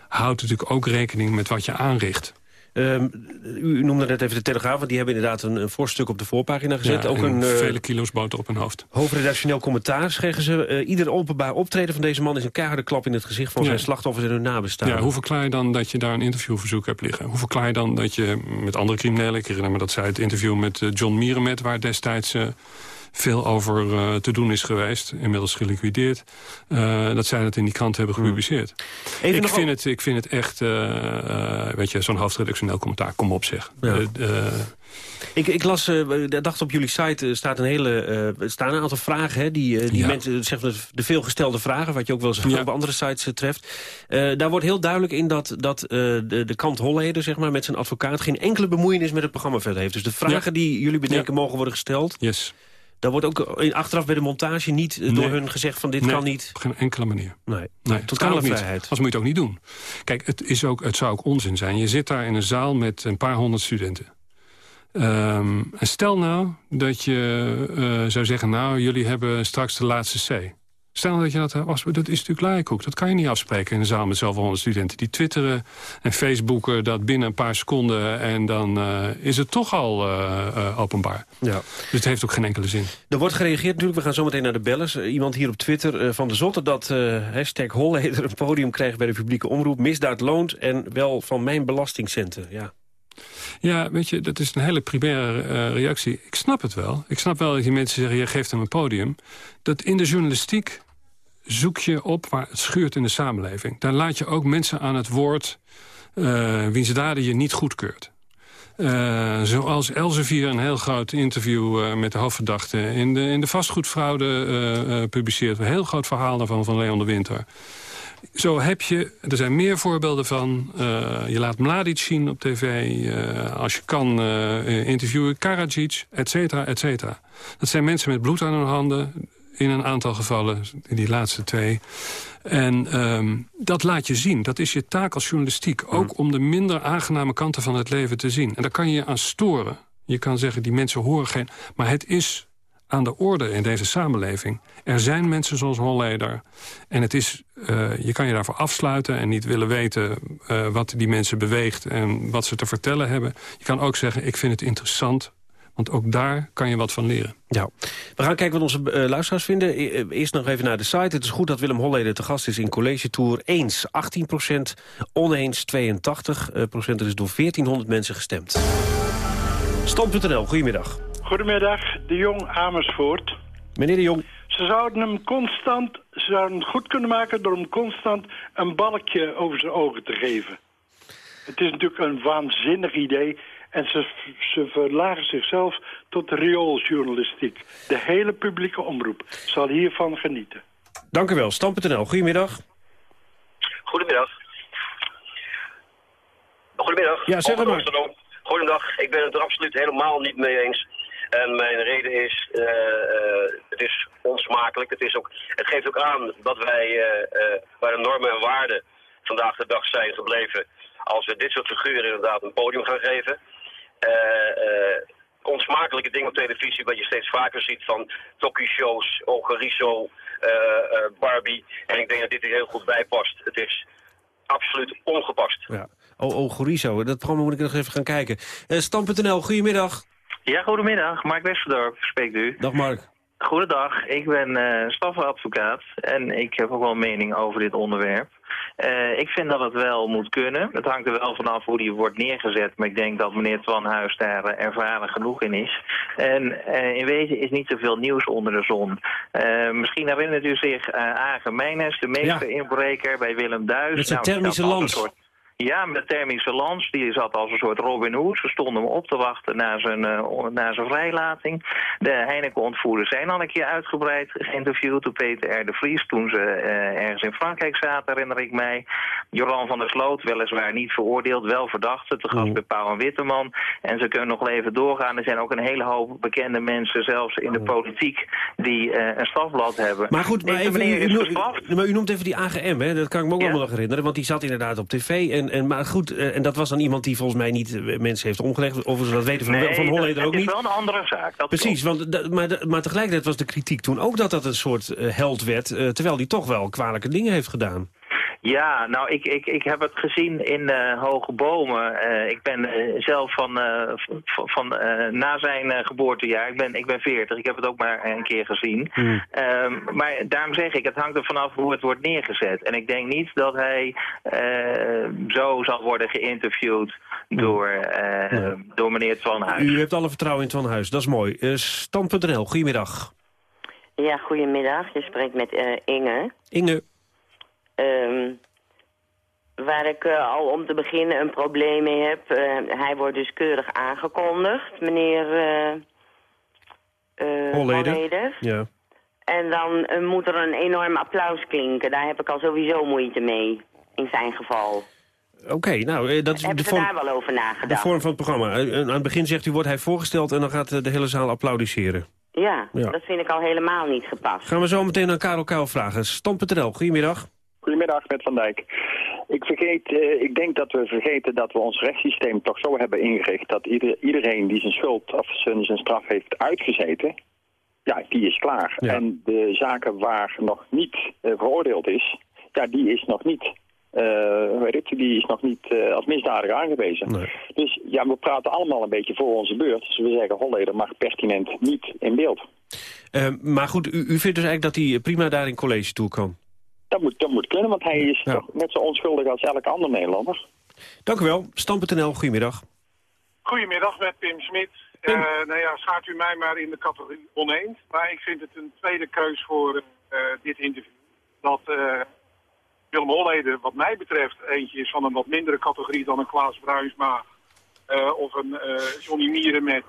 houdt natuurlijk ook rekening met wat je aanricht. Ehm, u noemde net even de Telegraaf, want die hebben inderdaad een, een voorstuk op de voorpagina gezet. ook een, uh, vele kilo's boter op hun hoofd. Hoofdredactioneel commentaar, zeggen ze. Uh, ieder openbaar optreden van deze man is een keiharde klap in het gezicht van zijn slachtoffers en hun nabestaanden. Ja, hoe verklaar je dan dat je daar een interviewverzoek hebt liggen? Hoe verklaar je dan dat je met andere criminelen, ik herinner me dat zij het interview met John Mierenmet, waar destijds veel over uh, te doen is geweest. Inmiddels geliquideerd. Uh, dat zij dat in die krant hebben hmm. gepubliceerd. ik, vind het, ik vind het echt, uh, weet je, zo'n hoofdredactioneel commentaar. Kom op zeg. Ja. Ik, ik las, uh, dacht op jullie site staat een hele, uh, staan een aantal vragen. Hè, die, die mensen, zeg maar, de veelgestelde vragen, wat je ook wel eens ja. op andere sites treft. daar wordt heel duidelijk in dat, dat de, de kant Holleder, zeg maar, met zijn advocaat... geen enkele bemoeienis met het programma verder heeft. Dus de vragen die jullie bedenken mogen worden gesteld... Yes. Daar wordt ook achteraf bij de montage niet eh, door hun gezegd van dit kan niet. op geen enkele manier. Nee, nee totale vrijheid. Als moet je het ook niet doen. Kijk, het, is ook, het zou ook onzin zijn. Je zit daar in een zaal met een paar honderd studenten. Um, en stel nou dat je uh, zou zeggen... nou, jullie hebben straks de laatste C. Stel dat je dat was, dat is natuurlijk laaienkoek. Dat kan je niet afspreken in een zaal met zoveel honderd studenten. Die twitteren en facebooken dat binnen een paar seconden... en dan uh, is het toch al uh, uh, openbaar. Ja. Dus het heeft ook geen enkele zin. Er wordt gereageerd natuurlijk, we gaan zo meteen naar de bellers. iemand hier op Twitter van de Zotte dat hashtag Holleder een podium krijgt bij de publieke omroep. Misdaad loont en wel van mijn belastingcenten. Ja. Ja, weet je, dat is een hele primaire uh, reactie. Ik snap het wel. Ik snap wel dat die mensen zeggen, je geeft hem een podium. Dat in de journalistiek zoek je op waar het schuurt in de samenleving. Daar laat je ook mensen aan het woord uh, wiens daden je niet goedkeurt. Uh, zoals Elsevier een heel groot interview met de hoofdverdachte... in de, in de vastgoedfraude publiceert. Een heel groot verhaal daarvan van Leon de Winter. Zo heb je, er zijn meer voorbeelden van. je laat Mladic zien op tv. als je kan interviewen Karadzic, et cetera, et cetera. Dat zijn mensen met bloed aan hun handen in een aantal gevallen, die laatste twee. En um, dat laat je zien. Dat is je taak als journalistiek. Ook om de minder aangename kanten van het leven te zien. En daar kan je je aan storen. Je kan zeggen, die mensen horen geen... Maar het is aan de orde in deze samenleving. Er zijn mensen zoals Holleder. En het is, uh, je kan je daarvoor afsluiten en niet willen weten... Uh, wat die mensen beweegt en wat ze te vertellen hebben. Je kan ook zeggen, ik vind het interessant want ook daar kan je wat van leren. Ja, we gaan kijken wat onze uh, luisteraars vinden. E eerst nog even naar de site. Het is goed dat Willem Holleder te gast is in College Tour. Eens 18 procent, oneens 82 uh, procent. Er is door 1400 mensen gestemd. Stand.nl, goedemiddag. Goedemiddag, de Jong Amersfoort. Meneer de Jong. Ze zouden hem constant, ze zouden het goed kunnen maken door hem constant een balkje over zijn ogen te geven. Het is natuurlijk een waanzinnig idee. En ze, ze verlagen zichzelf tot riooljournalistiek. De hele publieke omroep zal hiervan genieten. Dank u wel. Stam.nl, goedemiddag. Goedemiddag. Goedemiddag. Ja, zeg maar. Goedemiddag. Ik ben het er absoluut helemaal niet mee eens. En mijn reden is, uh, uh, het is onsmakelijk. Het, is ook, het geeft ook aan dat wij uh, waar de normen en waarden vandaag de dag zijn gebleven... als we dit soort figuren inderdaad een podium gaan geven. Onsmakelijke dingen op televisie... wat je steeds vaker ziet van talkie-shows, Ogerizo, uh, Barbie. En ik denk dat dit er heel goed bij past. Het is absoluut ongepast. Ja. Oh, Ogerizo, dat programma moet ik nog even gaan kijken. Stam.nl, goedemiddag. Ja, goedemiddag. Mark Westerdorp spreekt u. Dag Mark. Goedendag, ik ben uh, en ik heb ook wel een mening over dit onderwerp. Uh, ik vind dat het wel moet kunnen. Het hangt er wel vanaf hoe die wordt neergezet, maar ik denk dat meneer Twan Huis daar uh, ervaren genoeg in is. En in wezen is niet zoveel nieuws onder de zon. misschien herinnert u zich uh, Agen de meeste inbreker bij Willem Duis. Met zijn nou, thermische lans. Ja, met thermische lans. Die zat als een soort Robin Hood. Ze stonden hem op te wachten na zijn, uh, na zijn vrijlating. De Heineken-ontvoerders zijn al een keer uitgebreid geïnterviewd door Peter R. de Vries... toen ze uh, ergens in Frankrijk zaten, herinner ik mij. Joran van der Sloot, weliswaar niet veroordeeld, wel verdachte... te gast bij Pauw en Witteman. En ze kunnen nog even doorgaan. Er zijn ook een hele hoop bekende mensen, zelfs in de politiek... die uh, een strafblad hebben. Maar goed, maar, even, u, u, u, maar u noemt even die AGM, hè? dat kan ik me ook ja. wel nog herinneren... want die zat inderdaad op tv... En, en, maar goed, uh, en dat was dan iemand die volgens mij niet uh, mensen heeft omgelegd. Of ze dat weten van, nee, van Holleder ook niet. dat is wel een andere zaak. Dat Precies, want, maar, maar tegelijkertijd was de kritiek toen ook dat dat een soort uh, held werd. terwijl die toch wel kwalijke dingen heeft gedaan. Ja, nou, ik, ik, ik heb het gezien in uh, Hoge Bomen. Uh, ik ben uh, zelf van, van, na zijn geboortejaar, ik ben, ik ben 40, ik heb het ook maar een keer gezien. Hmm. maar daarom zeg ik, het hangt er vanaf hoe het wordt neergezet. En ik denk niet dat hij zo zal worden geïnterviewd door, ja. door meneer Twanhuis. U hebt alle vertrouwen in Twanhuis, dat is mooi. Stand.nl, goedemiddag. Ja, goedemiddag. Je spreekt met Inge. Inge. Um, waar ik uh, al om te beginnen een probleem mee heb. Uh, hij wordt dus keurig aangekondigd, meneer uh. Holleder. Ja. En dan moet er een enorm applaus klinken. Daar heb ik al sowieso moeite mee, in zijn geval. Oké, okay, nou, dat is Hebben de vorm, daar wel over nagedacht? De vorm van het programma. Aan het begin zegt u, wordt hij voorgesteld en dan gaat de hele zaal applaudisseren. Ja, ja, dat vind ik al helemaal niet gepast. Gaan we zo meteen aan Karel Kuil vragen. Stam.nl, goedemiddag. Goedemiddag, met Van Dijk. Ik, vergeet, uh, ik denk dat we vergeten dat we ons rechtssysteem toch zo hebben ingericht... dat ieder, iedereen die zijn schuld of zijn, zijn straf heeft uitgezeten... ja, die is klaar. Ja. En de zaken waar nog niet uh, veroordeeld is... ja, die is nog niet... Uh, weet het, die is nog niet als misdadiger aangewezen. Nee. Dus ja, we praten allemaal een beetje voor onze beurt. Dus we zeggen, Holleder mag pertinent niet in beeld. maar goed, u, u vindt dus eigenlijk dat hij prima daar in college toe kan? Dat moet, dat moet kunnen, want hij is ja. toch net zo onschuldig als elke ander Nederlander. Dank u wel. Stam.nl, goedemiddag. Goedemiddag, met Pim Smit. Uh, nou ja, schaart u mij maar in de categorie oneens. Maar ik vind het een tweede keus voor uh, dit interview. Dat uh, Willem Holleder, wat mij betreft, eentje is van een wat mindere categorie dan een Klaas Bruinsma. of een Johnny Mieren met,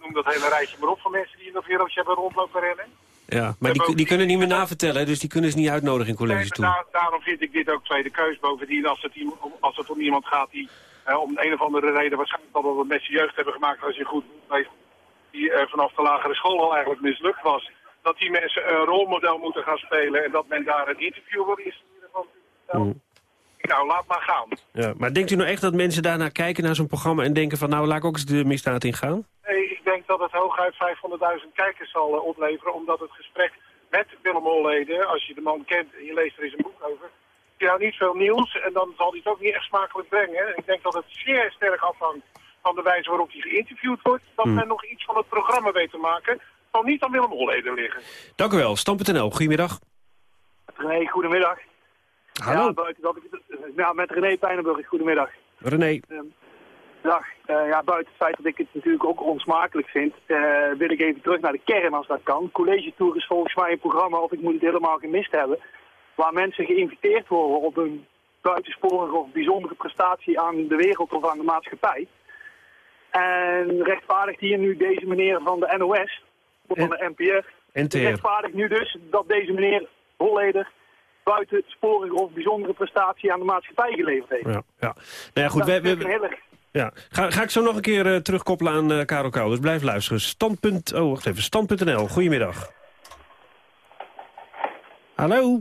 noem dat hele rijtje maar op van mensen die in dat wereldje hebben rondlopen rennen. Ja, maar die, die kunnen niet meer navertellen, dus die kunnen ze niet uitnodigen in college nee, toe. Daar, daarom vind ik dit ook tweede keus. Bovendien, als het, als het om iemand gaat die uh, om een of andere reden waarschijnlijk al wat met zijn jeugd hebben gemaakt, als je goed weet, die uh, vanaf de lagere school al eigenlijk mislukt was, dat die mensen een rolmodel moeten gaan spelen en dat men daar een interview wil insturen van. Nou, mm. nou, laat maar gaan. Ja, maar denkt u nou echt dat mensen daarnaar kijken naar zo'n programma en denken van nou, laat ik ook eens de misdaad ingaan? Nee, denk dat het hooguit 500.000 kijkers zal uh, opleveren, omdat het gesprek met Willem Holleden, als je de man kent en je leest er eens een boek over, je nou niet veel nieuws en dan zal hij het ook niet echt smakelijk brengen. Ik denk dat het zeer sterk afhangt van de wijze waarop hij geïnterviewd wordt, dat Hmm. men nog iets van het programma weet te maken, zal niet aan Willem Holleden liggen. Dank u wel. Stam.nl, goedemiddag. René, goedemiddag. Hallo. Ja, buiten dat ik, ja, met René Pijnenburg, goedemiddag. René. Um, dag. Uh, ja, buiten het feit dat ik het natuurlijk ook onsmakelijk vind, uh, wil ik even terug naar de kern als dat kan. College Tour is volgens mij een programma, of ik moet het helemaal gemist hebben, waar mensen geïnviteerd worden op een buitensporige of bijzondere prestatie aan de wereld of aan de maatschappij. En rechtvaardigt hier nu deze meneer van de NOS, of van de NPR, NTR. rechtvaardigt nu dus dat deze meneer Holleder buitensporige of bijzondere prestatie aan de maatschappij geleverd heeft. Ja, ja. Nou ja, goed. Dat We, we, erg ja. ga, ga ik zo nog een keer uh, terugkoppelen aan uh, Karel. Dus blijf luisteren. Standpunt, oh, wacht even. Stand.nl. Goedemiddag. Hallo.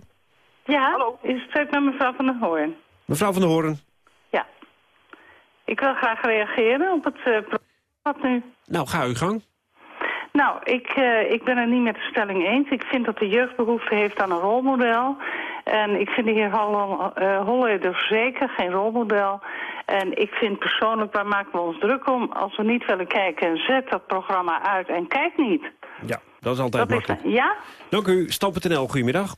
Ja, Hallo. ik spreek met mevrouw van der Hoorn. Mevrouw van der Hoorn. Ja. Ik wil graag reageren op het uh, wat nu. Nou, ga uw gang. Nou, ik, uh, ik ben het niet met de stelling eens. Ik vind dat de jeugd behoefte heeft aan een rolmodel. En ik vind de heer Holleder zeker geen rolmodel. En ik vind persoonlijk, waar maken we ons druk om? Als we niet willen kijken, zet dat programma uit en kijk niet. Ja, dat is altijd dat makkelijk. Is, ja? Dank u. Stam.nl, goedemiddag.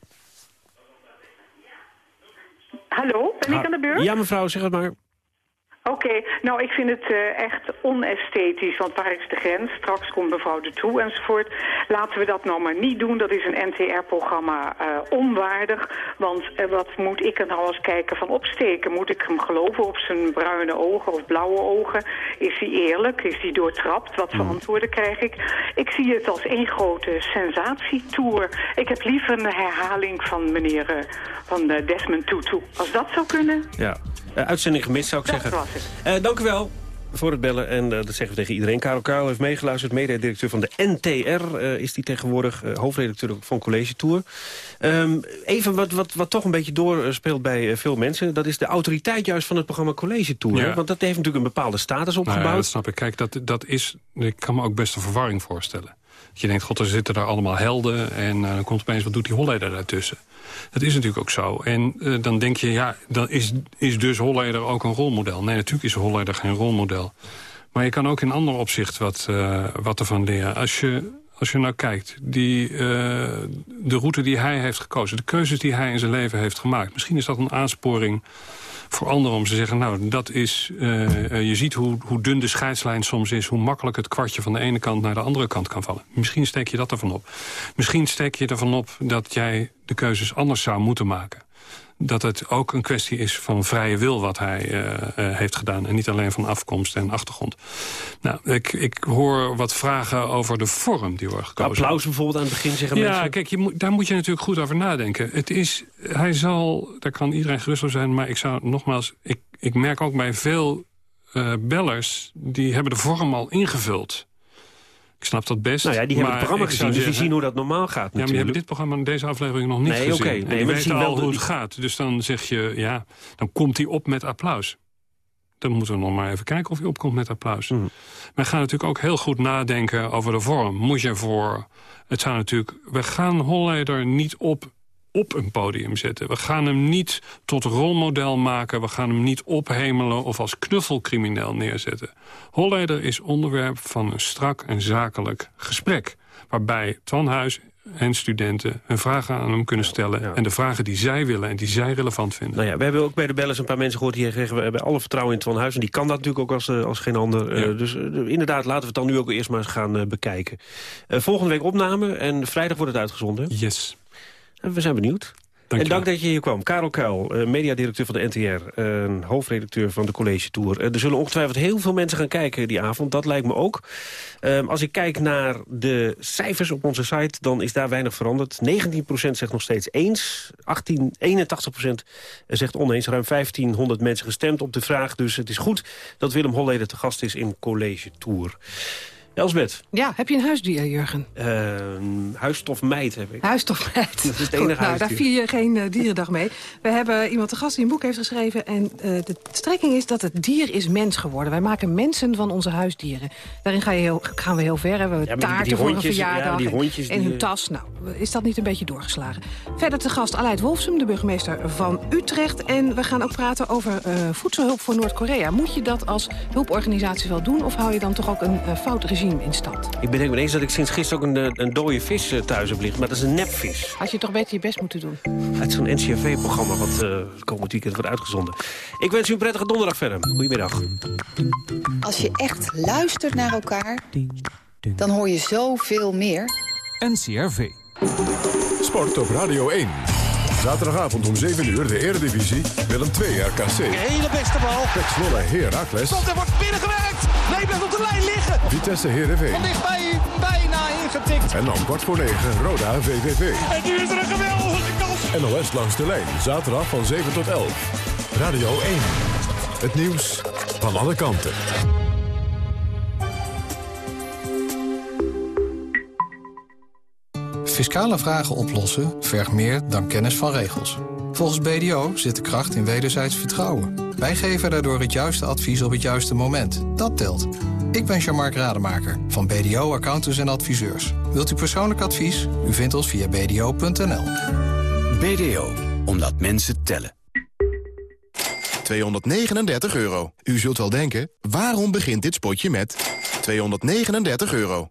Hallo, ben ik aan de beurt? Ja, mevrouw, zeg het maar. Oké, nou ik vind het uh, echt onesthetisch, want waar is de grens? Straks komt mevrouw de Toe enzovoort. Laten we dat nou maar niet doen, dat is een NTR-programma uh, onwaardig. Want uh, wat moet ik er nou eens kijken van opsteken? Moet ik hem geloven op zijn bruine ogen of blauwe ogen? Is hij eerlijk? Is hij doortrapt? Wat voor antwoorden krijg ik? Ik zie het als één grote sensatietour. Ik heb liever een herhaling van meneer van Desmond Tutu. Als dat zou kunnen... Ja. Uh, uitzending gemist, zou ik dat zeggen. Was het. Uh, dank u wel voor het bellen. En uh, dat zeggen we tegen iedereen. Karel Kuil heeft meegeluisterd. Mede-directeur van de NTR is die tegenwoordig. hoofdredacteur van College Tour. Um, even wat, wat, wat toch een beetje doorspeelt bij veel mensen. Dat is de autoriteit juist van het programma College Tour. Ja. Want dat heeft natuurlijk een bepaalde status opgebouwd. Nou ja, dat snap ik. Kijk, dat, dat is, ik kan me ook best een verwarring voorstellen. Dat je denkt, god, er zitten daar allemaal helden... en uh, dan komt opeens, wat doet die Holleder daartussen? Dat is natuurlijk ook zo. En uh, dan denk je, ja, dan is, is dus Holleder ook een rolmodel. Nee, natuurlijk is Holleder geen rolmodel. Maar je kan ook in ander opzicht wat, uh, wat ervan leren. Als je, als je nou kijkt, die, de route die hij heeft gekozen... de keuzes die hij in zijn leven heeft gemaakt... misschien is dat een aansporing voor anderen om te zeggen... nou, dat is, uh, je ziet hoe, hoe dun de scheidslijn soms is... hoe makkelijk het kwartje van de ene kant naar de andere kant kan vallen. Misschien steek je dat ervan op. Misschien steek je ervan op dat jij de keuzes anders zou moeten maken dat het ook een kwestie is van vrije wil wat hij uh, uh, heeft gedaan. En niet alleen van afkomst en achtergrond. Nou, ik, ik hoor wat vragen over de vorm die wordt gekozen. Applaus bijvoorbeeld aan het begin zeggen ja, mensen. Ja, kijk, je moet, daar moet je natuurlijk goed over nadenken. Het is, hij zal, daar kan iedereen gerust op zijn... maar ik zou nogmaals, ik, ik merk ook bij veel uh, bellers... die hebben de vorm al ingevuld. Ik snap dat best. Nou ja, die hebben het programma gezien, dus die zien hoe dat normaal gaat Ja, maar die hebben dit programma in deze aflevering nog niet nee, gezien. Okay, nee, die weten al wel hoe het gaat. Dus dan zeg je, ja, dan komt hij op met applaus. Dan moeten we nog maar even kijken of hij opkomt met applaus. Mm. Wij gaan natuurlijk ook heel goed nadenken over de vorm. Moet je voor... Het zou natuurlijk... We gaan Holleder niet op op een podium zetten. We gaan hem niet tot rolmodel maken. We gaan hem niet ophemelen of als knuffelcrimineel neerzetten. Holleder is onderwerp van een strak en zakelijk gesprek. Waarbij Twan Huis en studenten hun vragen aan hem kunnen stellen. Ja. En de vragen die zij willen en die zij relevant vinden. Nou ja, we hebben ook bij de bellers een paar mensen gehoord... die zeggen, we hebben alle vertrouwen in Twan Huis. En die kan dat natuurlijk ook als, uh, als geen ander. Ja. Uh, dus uh, inderdaad, laten we het dan nu ook eerst maar eens gaan bekijken. volgende week opname en vrijdag wordt het uitgezonden. Yes. We zijn benieuwd. Dank en dank dat je hier kwam. Karel Kuil, uh, mediadirecteur van de NTR, uh, hoofdredacteur van de College Tour. Uh, er zullen ongetwijfeld heel veel mensen gaan kijken die avond, dat lijkt me ook. als ik kijk naar de cijfers op onze site, dan is daar weinig veranderd. 19% zegt nog steeds eens, 18, 81% zegt oneens. Ruim 1500 mensen gestemd op de vraag, dus het is goed dat Willem Holleder te gast is in College Tour. Elsbeth. Ja, heb je een huisdier, Jurgen? Uh, huisstofmeid heb ik. Huisstofmeid. Dat is het enige Goed, nou, daar vier je geen uh, dierendag mee. We hebben iemand te gast die een boek heeft geschreven. En uh, de strekking is dat het dier is mens geworden. Wij maken mensen van onze huisdieren. Daarin ga je heel, gaan we heel ver. We hebben ja, taarten die voor hondjes, een verjaardag. Ja, die hondjes en hun tas. Nou, is dat niet een beetje doorgeslagen? Verder te gast Aleid Wolfsum, de burgemeester van Utrecht. En we gaan ook praten over voedselhulp voor Noord-Korea. Moet je dat als hulporganisatie wel doen? Of hou je dan toch ook een fout regime in stand? Ik bedenk me eens dat ik sinds gisteren ook een, een dode vis thuis heb liggen. Maar dat is een nepvis. Had je toch beter je best moeten doen? Het is zo'n NCRV-programma wat uh, komend weekend wordt uitgezonden. Ik wens u een prettige donderdag verder. Goedemiddag. Als je echt luistert naar elkaar, dan hoor je zoveel meer. NCRV. Sport op Radio 1. Zaterdagavond om 7 uur de Eredivisie. Willem 2 RKC. Een hele beste bal. Pek Zwolle Heracles. Komt er wordt binnengewerkt. Nee, blijft op de lijn liggen. Vitesse Heerenveen. Van dichtbij bijna ingetikt. En dan kwart voor 9 Roda VVV. En nu is er een geweldige kans. NOS langs de lijn. Zaterdag van 7 tot 11. Radio 1. Het nieuws van alle kanten. Fiscale vragen oplossen vergt meer dan kennis van regels. Volgens BDO zit de kracht in wederzijds vertrouwen. Wij geven daardoor het juiste advies op het juiste moment. Dat telt. Ik ben Jean-Marc Rademaker van BDO Accountants en Adviseurs. Wilt u persoonlijk advies? U vindt ons via bdo.nl. BDO, omdat mensen tellen. 239 euro. U zult wel denken, waarom begint dit spotje met 239 euro?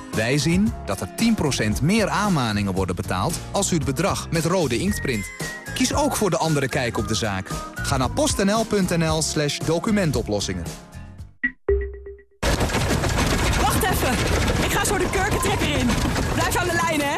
Wij zien dat er 10% meer aanmaningen worden betaald als u het bedrag met rode inkt print. Kies ook voor de andere kijk op de zaak. Ga naar postnl.nl slash documentoplossingen. Wacht even, ik ga zo de kurkentrekker in. Blijf aan de lijn, hè.